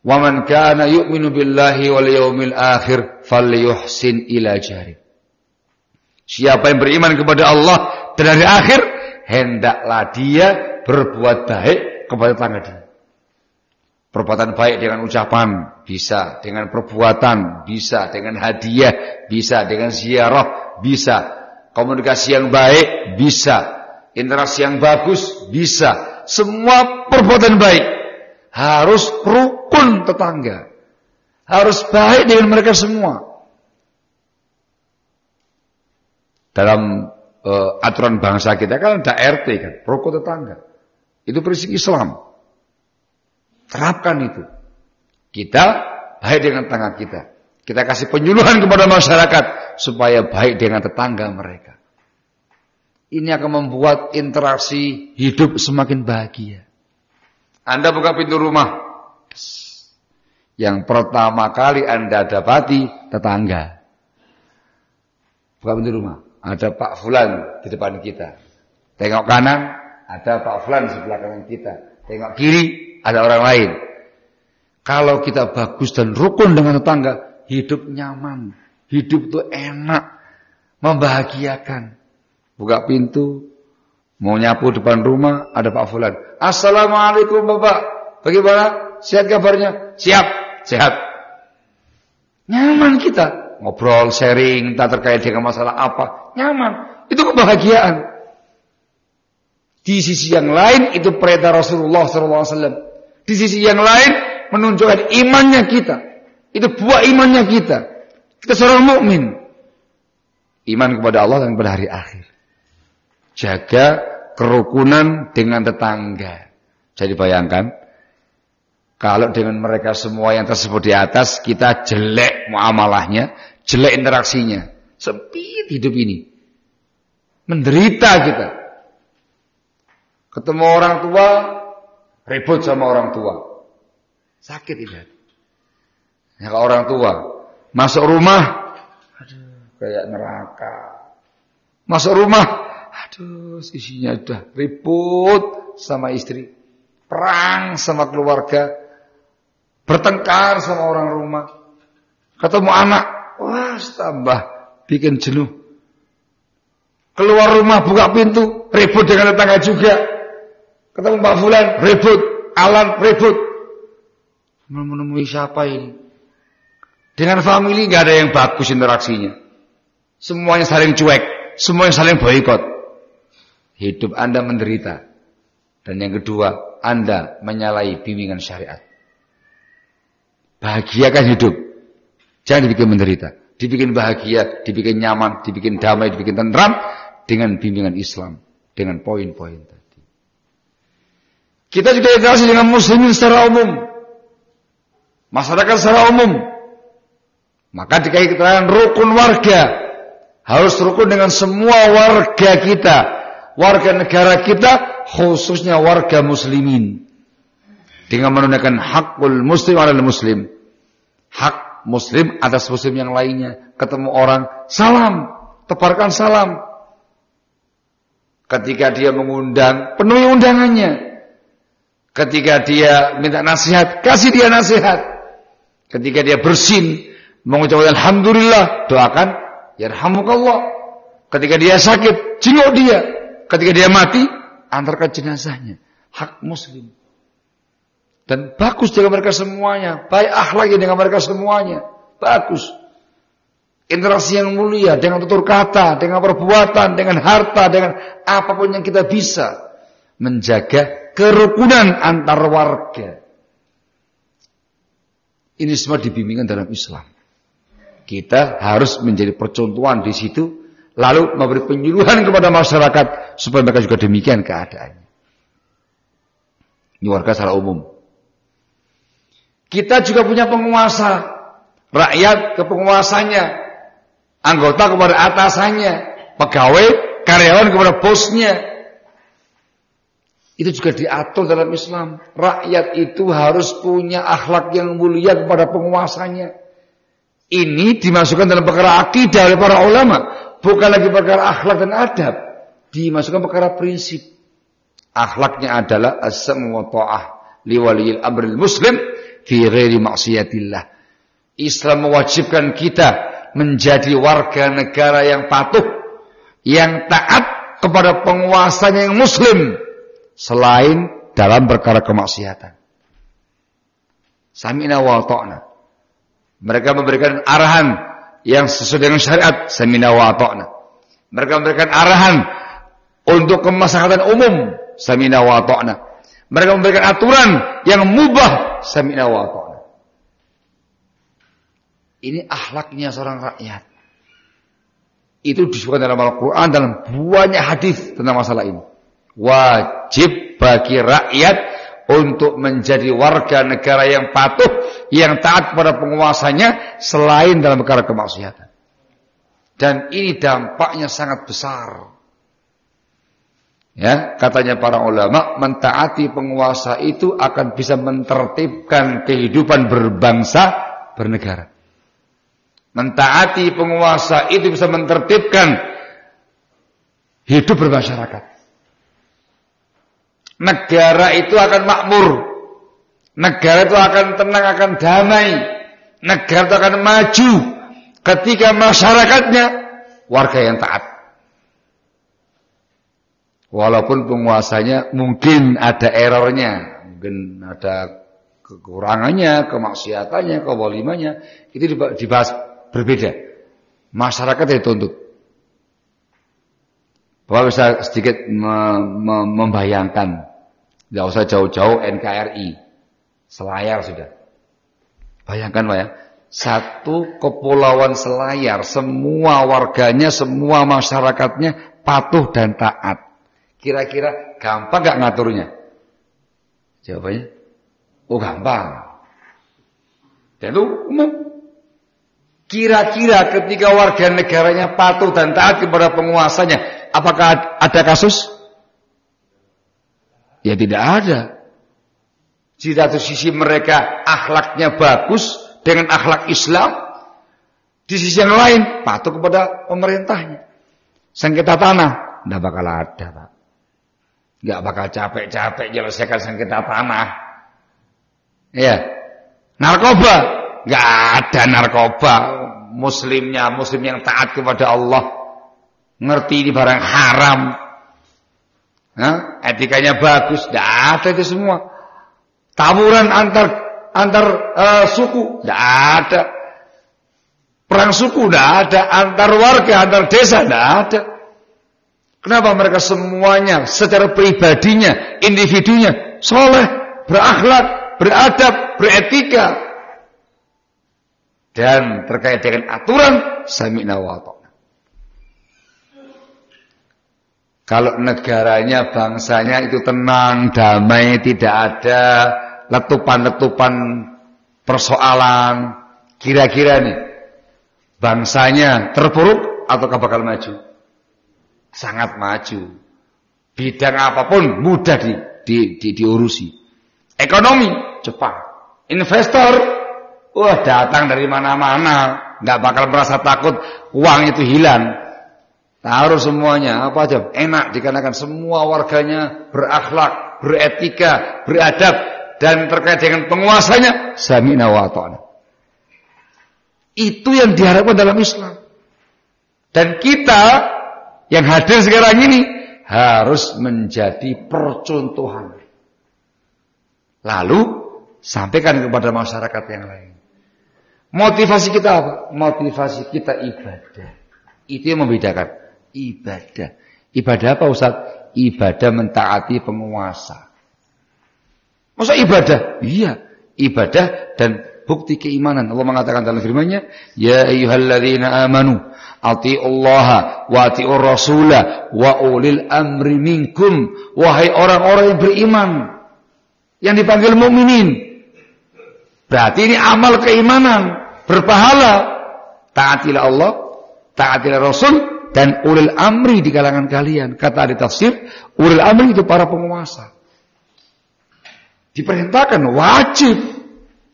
"Wa man kana yu'minu billahi wal yawmil akhir falyuhsin ila jari." Siapa yang beriman kepada Allah dan hari akhir, hendaklah dia berbuat baik kepada tetangga dia. Perbuatan baik dengan ucapan bisa, dengan perbuatan bisa, dengan hadiah bisa, dengan ziarah bisa, komunikasi yang baik bisa, interaksi yang bagus bisa, semua perbuatan baik harus rukun tetangga, harus baik dengan mereka semua. Dalam uh, aturan bangsa kita kan ada RT kan, rukun tetangga. Itu prinsip Islam. Terapkan itu. Kita baik dengan tetangga kita. Kita kasih penyuluhan kepada masyarakat supaya baik dengan tetangga mereka. Ini akan membuat interaksi hidup semakin bahagia. Anda buka pintu rumah. Yang pertama kali Anda dapati tetangga. Buka pintu rumah. Ada Pak Fulan di depan kita. Tengok kanan, ada Pak Fulan sebelah kanan kita. Tengok kiri, ada orang lain. Kalau kita bagus dan rukun dengan tetangga, hidup nyaman. Hidup itu enak. Membahagiakan. Buka pintu, mau nyapu depan rumah, ada Pak Fulan. Assalamualaikum Bapak. Bagaimana? Sehat kabarnya? Siap, sehat. Nyaman kita. Ngobrol, sharing, tak terkait dengan masalah apa. Nyaman. Itu kebahagiaan. Di sisi yang lain itu perintah Rasulullah SAW. Di sisi yang lain menunjukkan imannya kita. Itu buah imannya kita. Kita seorang mukmin. Iman kepada Allah dan kepada hari akhir. Jaga kerukunan dengan tetangga. Jadi bayangkan, kalau dengan mereka semua yang tersebut di atas, kita jelek muamalahnya, jelek interaksinya. Sempit hidup ini. Menderita kita. Ketemu orang tua, ribut sama orang tua. Sakit ini. Ya kalau orang tua masuk rumah, aduh, kayak neraka. Masuk rumah, aduh, isinya udah ribut sama istri, perang sama keluarga, bertengkar sama orang rumah. Ketemu anak, wah tambah bikin jenuh. Keluar rumah buka pintu, ribut dengan tetangga juga. Ketemu Pak Fulan, ribut. Alan, ribut. Menemui siapa ini? Dengan family nggak ada yang bagus interaksinya. Semuanya saling cuek, semuanya saling boikot. Hidup Anda menderita. Dan yang kedua, Anda menyalahi bimbingan syariat. Bahagiakan hidup. Jangan dibikin menderita. Dibikin bahagia, dibikin nyaman, dibikin damai, dibikin tentram dengan bimbingan Islam, dengan poin-poin tadi. Kita juga interaksi dengan muslimin secara umum. Masyarakat secara umum. Maka dikasih keterangan rukun warga. Harus rukun dengan semua warga kita. Warga negara kita, khususnya warga muslimin. Dengan menunaikan hakul muslim adalah muslim. Hak muslim atas muslim yang lainnya. Ketemu orang, salam. Tebarkan salam. Ketika dia mengundang, penuhi undangannya. Ketika dia minta nasihat, kasih dia nasihat. Ketika dia bersin, mengucapkan alhamdulillah, doakan yarhamukallah. Ketika dia sakit, jenguk dia. Ketika dia mati, antarkan jenazahnya. Hak muslim. Dan bagus dengan mereka semuanya. Baik akhlaknya dengan mereka semuanya. Bagus. Interaksi yang mulia dengan tutur kata, dengan perbuatan, dengan harta, dengan apa pun yang kita bisa menjaga kerukunan antar warga. Ini semua dibimbingkan dalam Islam. Kita harus menjadi percontohan di situ, lalu memberi penyuluhan kepada masyarakat supaya mereka juga demikian keadaannya. Ini warga secara umum. Kita juga punya penguasa, rakyat ke penguasanya, anggota kepada atasannya, pegawai, karyawan kepada bosnya, itu juga diatur dalam Islam. Rakyat itu harus punya akhlak yang mulia kepada penguasanya. Ini dimasukkan dalam perkara akidah oleh para ulama. Bukan lagi perkara akhlak dan adab. Dimasukkan perkara prinsip. Akhlaknya adalah as-samu wa ta'ah liwaliyil amril muslim fi maksiatillah. Islam mewajibkan kita menjadi warga negara yang patuh, yang taat kepada penguasanya yang muslim selain dalam perkara kemaksiatan. Samina wa ta'na. Mereka memberikan arahan yang sesuai dengan syariat, samina wa ta'na. Mereka memberikan arahan untuk kemaslahatan umum, samina wa ta'na. Mereka memberikan aturan yang mubah, samina wa ta'na. Ini akhlaknya seorang rakyat. Itu disebutkan dalam Al-Quran dalam banyak hadis tentang masalah ini wajib bagi rakyat untuk menjadi warga negara yang patuh, yang taat pada penguasanya selain dalam perkara kemaksiatan. Dan ini dampaknya sangat besar. Ya, katanya para ulama, mentaati penguasa itu akan bisa mentertibkan kehidupan berbangsa, bernegara. Mentaati penguasa itu bisa mentertibkan hidup bermasyarakat negara itu akan makmur. Negara itu akan tenang, akan damai. Negara itu akan maju ketika masyarakatnya warga yang taat. Walaupun penguasanya mungkin ada errornya, mungkin ada kekurangannya, kemaksiatannya, kewalimannya, itu dibahas berbeda. Masyarakat dituntut. Bapak bisa sedikit membayangkan tidak usah jauh-jauh NKRI. Selayar sudah. Bayangkan Pak ya. Satu kepulauan selayar. Semua warganya, semua masyarakatnya patuh dan taat. Kira-kira gampang gak ngaturnya? Jawabannya? Oh gampang. Dan itu umum. Kira-kira ketika warga negaranya patuh dan taat kepada penguasanya, apakah ada kasus? Ya tidak ada. Di satu sisi mereka akhlaknya bagus dengan akhlak Islam. Di sisi yang lain patuh kepada pemerintahnya. Sengketa tanah tidak bakal ada, Pak. Gak bakal capek-capek menyelesaikan sengketa tanah. Ya. Narkoba, gak ada narkoba. Muslimnya, muslim yang taat kepada Allah. Ngerti ini barang haram, Nah, etikanya bagus, tidak ada itu semua. Tawuran antar antar uh, suku, tidak ada. Perang suku tidak ada, antar warga, antar desa tidak ada. Kenapa mereka semuanya secara pribadinya, individunya soleh, berakhlak, beradab, beretika, dan terkait dengan aturan sami'na wa Kalau negaranya, bangsanya itu tenang, damai, tidak ada letupan-letupan persoalan. Kira-kira nih, bangsanya terpuruk ataukah bakal maju? Sangat maju. Bidang apa pun mudah di, di, di, diurusi. Ekonomi cepat. Investor, wah datang dari mana-mana, nggak bakal merasa takut uang itu hilang. Taruh semuanya, apa aja enak dikarenakan semua warganya berakhlak, beretika, beradab dan terkait dengan penguasanya sami'na wa. Itu yang diharapkan dalam Islam. Dan kita yang hadir sekarang ini harus menjadi percontohan. Lalu sampaikan kepada masyarakat yang lain. Motivasi kita apa? Motivasi kita ibadah. Itu yang membedakan ibadah. Ibadah apa Ustaz? Ibadah mentaati penguasa. Masa ibadah? Iya, ibadah dan bukti keimanan. Allah mengatakan dalam firman-Nya, "Ya ayyuhalladzina amanu atiullaha wa atiur rasula wa ulil amri minkum." Wahai orang-orang yang beriman yang dipanggil mukminin. Berarti ini amal keimanan, berpahala. Taatilah Allah, taatilah Rasul, dan ulil amri di kalangan kalian. Kata di tafsir, ulil amri itu para penguasa. Diperintahkan wajib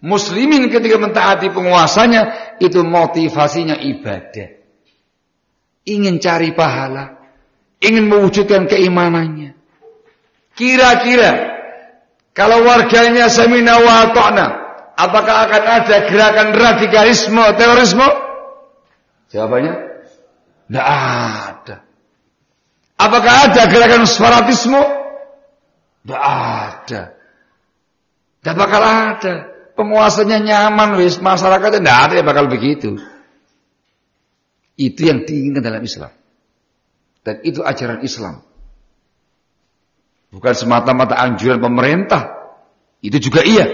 muslimin ketika mentaati penguasanya itu motivasinya ibadah. Ingin cari pahala, ingin mewujudkan keimanannya. Kira-kira kalau warganya semina wa apakah akan ada gerakan radikalisme, terorisme? Jawabannya tidak ada. Apakah ada gerakan separatisme? Tidak ada. Tidak bakal ada. Penguasanya nyaman wis, masyarakatnya tidak ada yang bakal begitu. Itu yang diinginkan dalam Islam. Dan itu ajaran Islam. Bukan semata-mata anjuran pemerintah. Itu juga iya.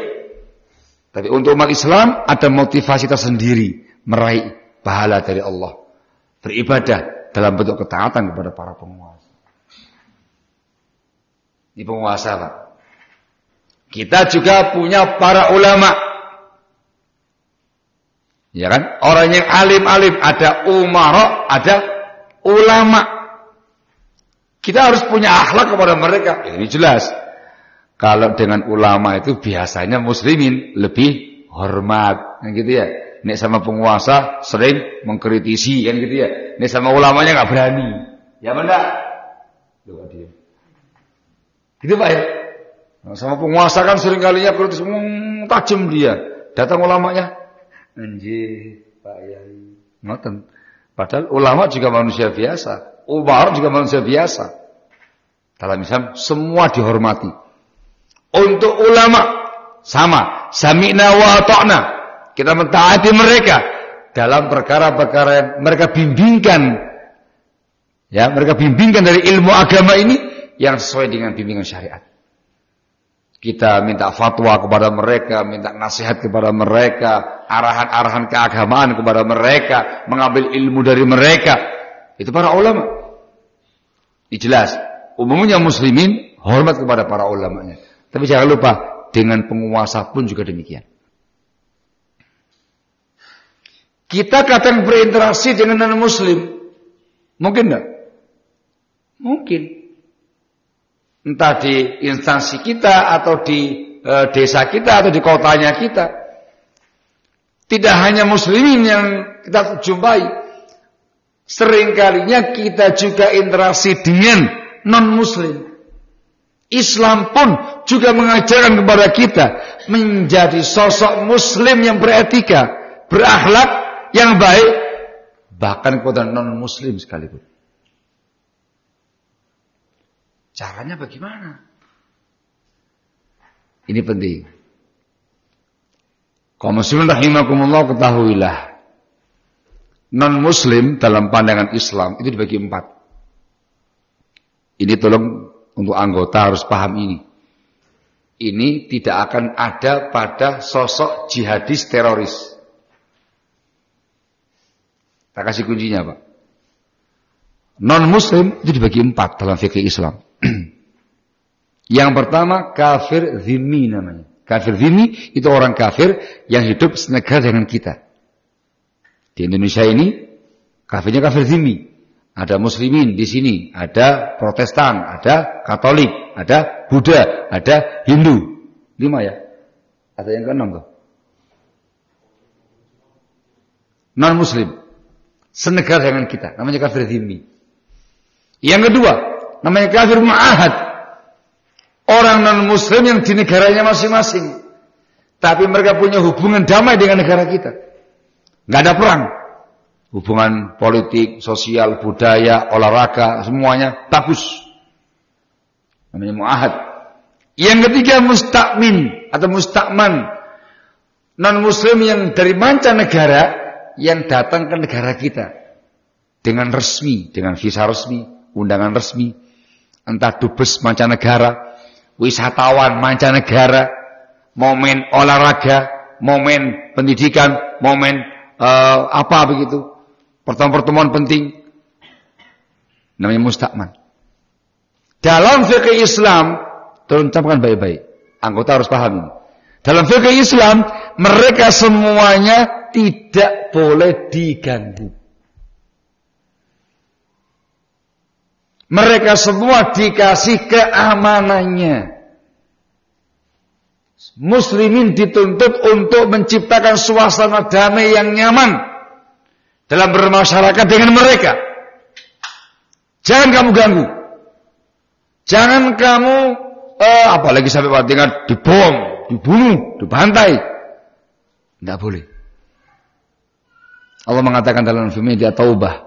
Tapi untuk umat Islam ada motivasi tersendiri meraih pahala dari Allah beribadah dalam bentuk ketaatan kepada para penguasa. Ini penguasa Pak. Kita juga punya para ulama. Ya kan? Orang yang alim-alim, ada umara, ada ulama. Kita harus punya akhlak kepada mereka. Ini jelas. Kalau dengan ulama itu biasanya muslimin lebih hormat, gitu ya. Nek sama penguasa sering mengkritisi kan gitu ya. Nek sama ulamanya nggak berani. Ya benda. Loh dia. Gitu Pak ya. Sama penguasa kan sering kalinya kritis hmm, tajam dia. Datang ulamanya. Anjir, Pak Yai. Ngoten. Padahal ulama juga manusia biasa. Umar juga manusia biasa. Dalam Islam semua dihormati. Untuk ulama sama, sami'na wa ta'na. Kita mentaati mereka dalam perkara-perkara yang mereka bimbingkan. Ya, mereka bimbingkan dari ilmu agama ini yang sesuai dengan bimbingan syariat. Kita minta fatwa kepada mereka, minta nasihat kepada mereka, arahan-arahan keagamaan kepada mereka, mengambil ilmu dari mereka. Itu para ulama. Ini jelas. Umumnya muslimin hormat kepada para ulamanya. Tapi jangan lupa, dengan penguasa pun juga demikian. Kita kadang berinteraksi dengan non-muslim. Mungkin enggak? Mungkin. Entah di instansi kita atau di e, desa kita atau di kotanya kita. Tidak hanya muslimin yang kita jumpai. Seringkalinya kita juga interaksi dengan non-muslim. Islam pun juga mengajarkan kepada kita menjadi sosok muslim yang beretika, berakhlak, yang baik bahkan kepada non muslim sekalipun. Caranya bagaimana? Ini penting. Kaum muslimin rahimakumullah ketahuilah. Non muslim dalam pandangan Islam itu dibagi empat. Ini tolong untuk anggota harus paham ini. Ini tidak akan ada pada sosok jihadis teroris. Tak kasih kuncinya Pak. Non muslim itu dibagi empat dalam fikih Islam. Yang pertama kafir zimmi namanya. Kafir zimmi itu orang kafir yang hidup senegara dengan kita. Di Indonesia ini kafirnya kafir zimmi. Ada muslimin di sini, ada protestan, ada katolik, ada Buddha, ada Hindu. Lima ya? Ada yang keenam tuh. Non muslim. Senegara dengan kita. Namanya kafir zimmi. Yang kedua, namanya kafir mu'ahad. Orang non muslim yang di negaranya masing-masing. Tapi mereka punya hubungan damai dengan negara kita. Gak ada perang. Hubungan politik, sosial, budaya, olahraga, semuanya bagus. Namanya mu'ahad. Yang ketiga mustakmin atau mustakman. Non muslim yang dari mancanegara yang datang ke negara kita. Dengan resmi, dengan visa resmi, undangan resmi. Entah dubes mancanegara, wisatawan mancanegara, momen olahraga, momen pendidikan, momen uh, apa begitu pertemuan-pertemuan penting namanya mustakman. Dalam fikih Islam, campurkan baik-baik. Anggota harus paham ini. Dalam fikih Islam, mereka semuanya tidak boleh diganggu. Mereka semua dikasih keamanannya. Muslimin dituntut untuk menciptakan suasana damai yang nyaman dalam bermasyarakat dengan mereka. Jangan kamu ganggu. Jangan kamu eh, apalagi sampai dengan dibom, dibunuh, dibantai. Tidak boleh. Allah mengatakan dalam firman dia Taubah,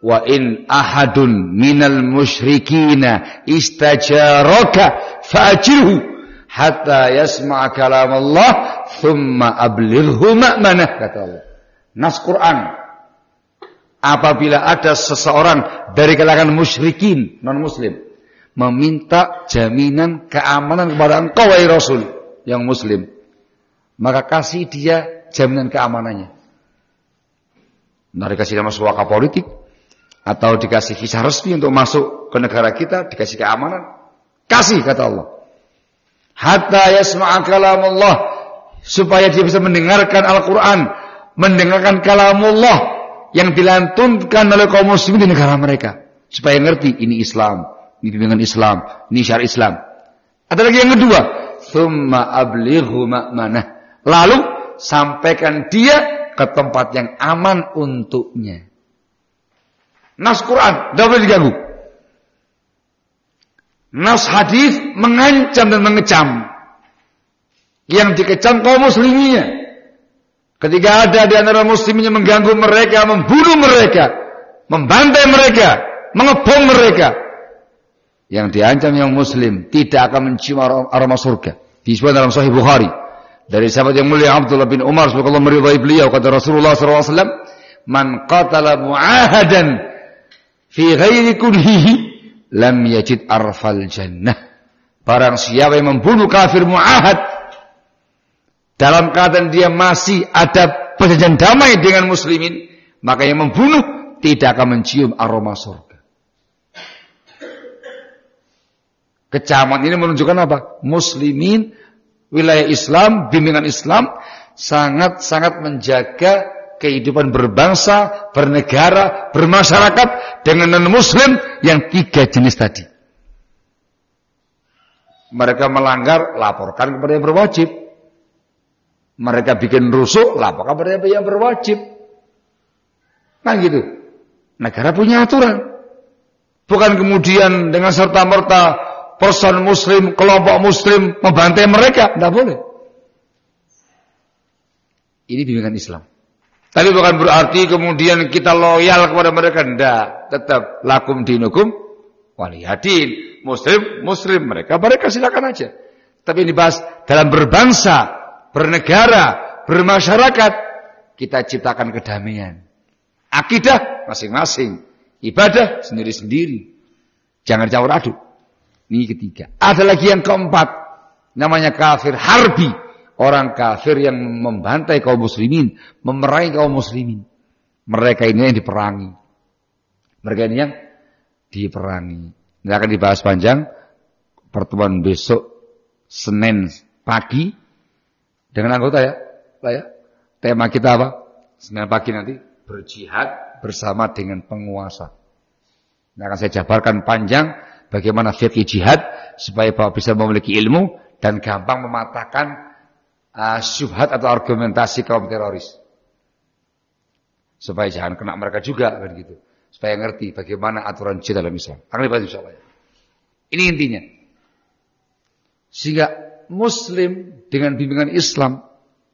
"Wa in ahadun minal musyrikina istajaraka fa'jirhu hatta yasma'a kalam Allah thumma ablighu ma'manah," kata Allah. Nas Quran apabila ada seseorang dari kalangan musyrikin non muslim meminta jaminan keamanan kepada engkau wahai Rasul yang muslim maka kasih dia jaminan keamanannya Mereka dikasih nama suaka politik atau dikasih visa resmi untuk masuk ke negara kita dikasih keamanan kasih kata Allah hatta yasma'a kalam Allah supaya dia bisa mendengarkan Al-Quran mendengarkan kalamullah yang dilantunkan oleh kaum muslimin di negara mereka supaya ngerti ini Islam, ini bimbingan Islam, ini syariat Islam. Ada lagi yang kedua, thumma ablighu ma'manah. Lalu sampaikan dia ke tempat yang aman untuknya. Nas Quran tidak boleh diganggu. Nas hadis mengancam dan mengecam. Yang dikecam kaum muslimnya. Ketika ada di antara muslimin yang mengganggu mereka, membunuh mereka, membantai mereka, mengebom mereka. Yang diancam yang muslim tidak akan mencium aroma surga. Disebut dalam Sahih Bukhari. Dari sahabat yang mulia Abdullah bin Umar semoga Allah meridai beliau kata Rasulullah SAW, "Man qatala mu'ahadan fi ghairi kunhihi lam yajid arfal jannah." Barang siapa yang membunuh kafir mu'ahad dalam keadaan dia masih ada perjanjian damai dengan muslimin, maka yang membunuh tidak akan mencium aroma surga. Kecaman ini menunjukkan apa? Muslimin, wilayah Islam, bimbingan Islam sangat-sangat menjaga kehidupan berbangsa, bernegara, bermasyarakat dengan non-muslim yang tiga jenis tadi. Mereka melanggar, laporkan kepada yang berwajib mereka bikin rusuh, lapor kepada yang berwajib. Kan gitu. Negara punya aturan. Bukan kemudian dengan serta-merta person muslim, kelompok muslim membantai mereka. Tidak boleh. Ini bimbingan Islam. Tapi bukan berarti kemudian kita loyal kepada mereka. Tidak. Tetap lakum dinukum waliyadin. Muslim, muslim. Mereka, mereka silakan aja. Tapi ini bahas dalam berbangsa bernegara, bermasyarakat, kita ciptakan kedamaian. Akidah masing-masing, ibadah sendiri-sendiri. Jangan campur aduk. Ini ketiga. Ada lagi yang keempat, namanya kafir harbi. Orang kafir yang membantai kaum muslimin, memerangi kaum muslimin. Mereka ini yang diperangi. Mereka ini yang diperangi. Ini akan dibahas panjang. Pertemuan besok Senin pagi dengan anggota ya, Pak ya. Tema kita apa? Senin pagi nanti berjihad bersama dengan penguasa. Nah, akan saya jabarkan panjang bagaimana fikih jihad supaya Bapak bisa memiliki ilmu dan gampang mematahkan uh, syubhat atau argumentasi kaum teroris. Supaya jangan kena mereka juga kan gitu. Supaya ngerti bagaimana aturan jihad dalam Islam. Akan insyaallah. Ini intinya. Sehingga muslim dengan bimbingan Islam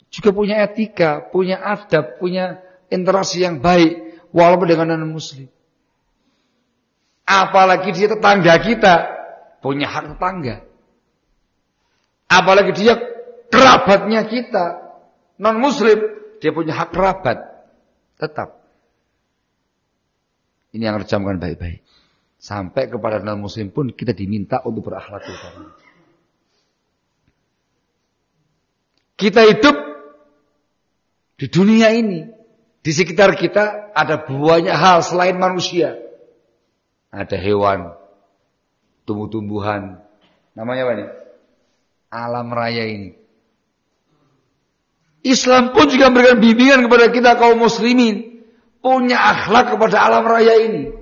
juga punya etika, punya adab, punya interaksi yang baik walaupun dengan non muslim. Apalagi dia tetangga kita punya hak tetangga. Apalagi dia kerabatnya kita non muslim, dia punya hak kerabat. Tetap. Ini yang harus baik-baik. Sampai kepada non muslim pun kita diminta untuk berakhlak Kita hidup di dunia ini. Di sekitar kita ada banyak hal selain manusia. Ada hewan, tumbuh-tumbuhan. Namanya apa ini? Alam raya ini. Islam pun juga memberikan bimbingan kepada kita kaum muslimin. Punya akhlak kepada alam raya ini.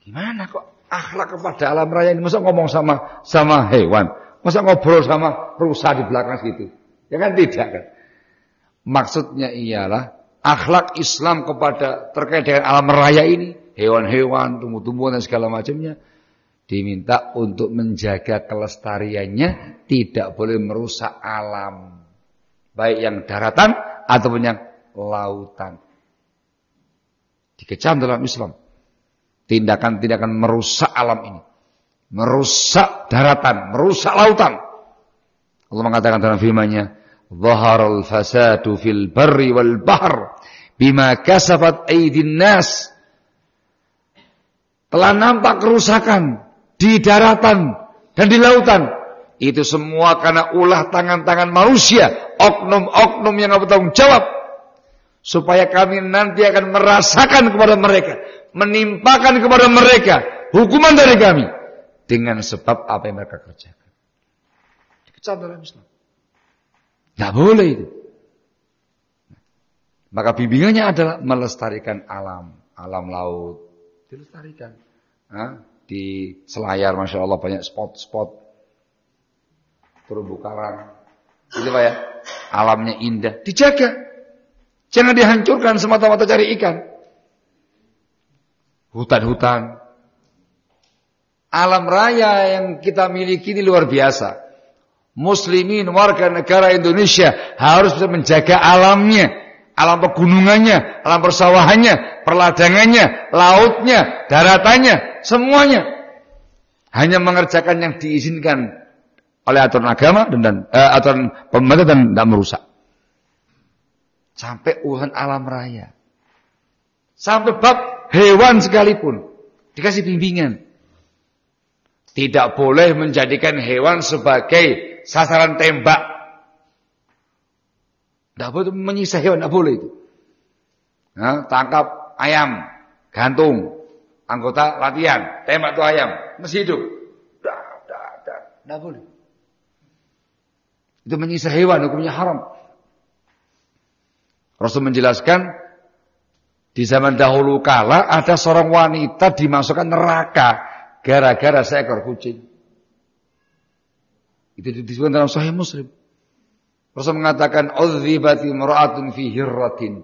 Gimana kok akhlak kepada alam raya ini? Masa ngomong sama sama hewan? Masa ngobrol sama rusa di belakang situ? Ya kan tidak kan? Maksudnya ialah akhlak Islam kepada terkait dengan alam raya ini, hewan-hewan, tumbuh-tumbuhan dan segala macamnya diminta untuk menjaga kelestariannya, tidak boleh merusak alam. Baik yang daratan ataupun yang lautan. Dikecam dalam Islam. Tindakan-tindakan merusak alam ini. Merusak daratan, merusak lautan. Allah mengatakan dalam firman-Nya, Zaharal fasadu fil barri wal bahr bima kasabat aydin nas. Telah nampak kerusakan di daratan dan di lautan. Itu semua karena ulah tangan-tangan manusia, oknum-oknum yang bertanggung jawab. Supaya kami nanti akan merasakan kepada mereka, menimpakan kepada mereka hukuman dari kami dengan sebab apa yang mereka kerjakan. Dikecam dalam Islam. Tidak boleh itu. Maka bimbingannya adalah melestarikan alam, alam laut, dilestarikan. Di Selayar, masya Allah banyak spot-spot terumbu karang. Itu pak ya, alamnya indah, dijaga. Jangan dihancurkan semata-mata cari ikan. Hutan-hutan. Alam raya yang kita miliki ini luar biasa muslimin warga negara Indonesia harus bisa menjaga alamnya, alam pegunungannya, alam persawahannya, perladangannya, lautnya, daratannya, semuanya. Hanya mengerjakan yang diizinkan oleh aturan agama dan, dan eh, aturan pemerintah dan tidak merusak. Sampai urusan alam raya. Sampai bab hewan sekalipun dikasih bimbingan. Tidak boleh menjadikan hewan sebagai sasaran tembak. Tidak boleh menyisah hewan, tidak boleh itu. Nah, tangkap ayam, gantung, anggota latihan, tembak tuh ayam, masih hidup. Tidak boleh. Itu menyisah hewan, hukumnya haram. Rasul menjelaskan di zaman dahulu kala ada seorang wanita dimasukkan neraka gara-gara seekor kucing. Itu disebutkan dalam Sahih Muslim. Rasul mengatakan, "Udzibati mar'atun fi hirratin."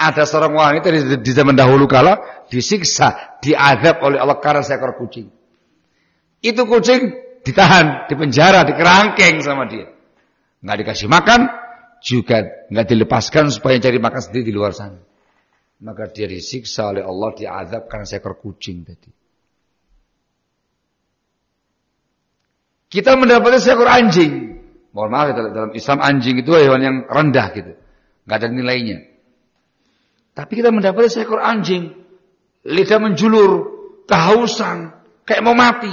Ada seorang wanita di, di zaman dahulu kala disiksa, diadab oleh Allah karena seekor kucing. Itu kucing ditahan, dipenjara, dikerangkeng sama dia. Nggak dikasih makan, juga nggak dilepaskan supaya cari makan sendiri di luar sana. Maka dia disiksa oleh Allah, diadab karena seekor kucing tadi. Kita mendapatkan seekor anjing. Mohon maaf ya, dalam Islam anjing itu hewan yang rendah gitu. Nggak ada nilainya. Tapi kita mendapatkan seekor anjing. Lidah menjulur. Kehausan. Kayak mau mati.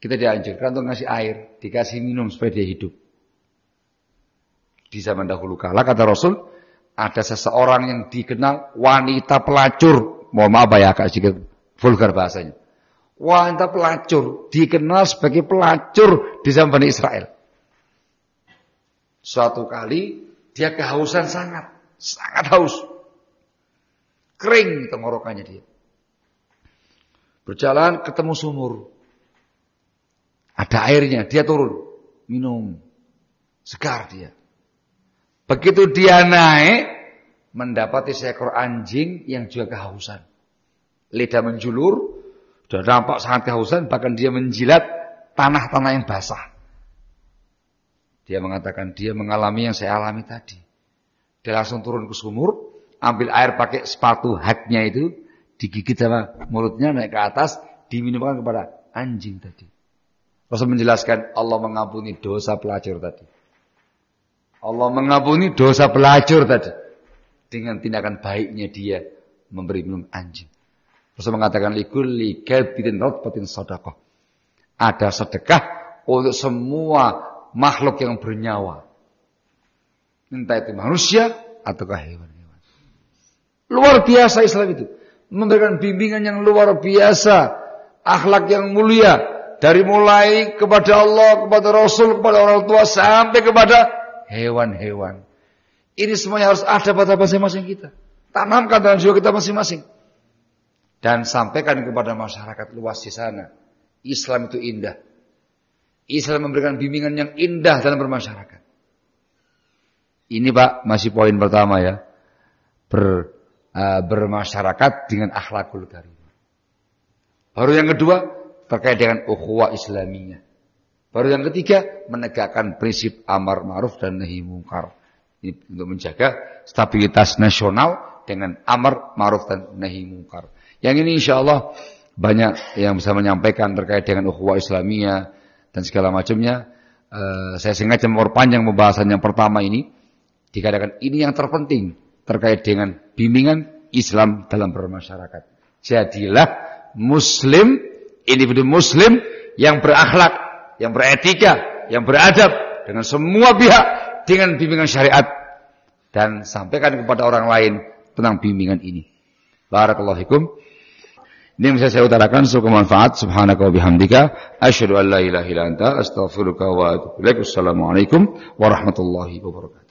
Kita dianjurkan untuk ngasih air. Dikasih minum supaya dia hidup. Di zaman dahulu kala kata Rasul. Ada seseorang yang dikenal wanita pelacur. Mohon maaf ya kak sedikit vulgar bahasanya wanita pelacur, dikenal sebagai pelacur di zaman Israel. Suatu kali Dia kehausan sangat, sangat haus. Kering tenggorokannya dia. Berjalan ketemu sumur. Ada airnya, dia turun, minum. Segar dia. Begitu dia naik, mendapati seekor anjing yang juga kehausan. Lidah menjulur, sudah nampak sangat kehausan, bahkan dia menjilat tanah-tanah yang basah. Dia mengatakan dia mengalami yang saya alami tadi. Dia langsung turun ke sumur, ambil air pakai sepatu haknya itu, digigit sama mulutnya naik ke atas, diminumkan kepada anjing tadi. Rasul menjelaskan Allah mengampuni dosa pelacur tadi. Allah mengampuni dosa pelacur tadi dengan tindakan baiknya dia memberi minum anjing. Rasul mengatakan likulli kalbitin rotbatin sadaqah. Ada sedekah untuk semua makhluk yang bernyawa. Entah itu manusia ataukah hewan-hewan. Luar biasa Islam itu. Memberikan bimbingan yang luar biasa. Akhlak yang mulia. Dari mulai kepada Allah, kepada Rasul, kepada orang tua, sampai kepada hewan-hewan. Ini semuanya harus ada pada masing-masing kita. Tanamkan dalam jiwa kita masing-masing. Dan sampaikan kepada masyarakat luas di sana. Islam itu indah. Islam memberikan bimbingan yang indah dalam bermasyarakat. Ini Pak masih poin pertama ya. Ber, uh, bermasyarakat dengan akhlakul karimah. Baru yang kedua terkait dengan ukhuwah Islamiyah. Baru yang ketiga menegakkan prinsip amar ma'ruf dan nahi mungkar. Ini untuk menjaga stabilitas nasional dengan amar ma'ruf dan nahi mungkar. Yang ini insya Allah banyak yang bisa menyampaikan terkait dengan ukhuwah Islamiyah, dan segala macamnya. Uh, saya sengaja memperpanjang pembahasan yang pertama ini. Dikatakan ini yang terpenting terkait dengan bimbingan Islam dalam bermasyarakat. Jadilah muslim, individu muslim yang berakhlak, yang beretika, yang beradab dengan semua pihak dengan bimbingan syariat dan sampaikan kepada orang lain tentang bimbingan ini. Barakallahu. Ini yang bisa saya utarakan semoga manfaat. Subhanaka wa bihamdika asyhadu an la ilaha illa anta astaghfiruka wa atubu ilaik. Wassalamualaikum warahmatullahi wabarakatuh.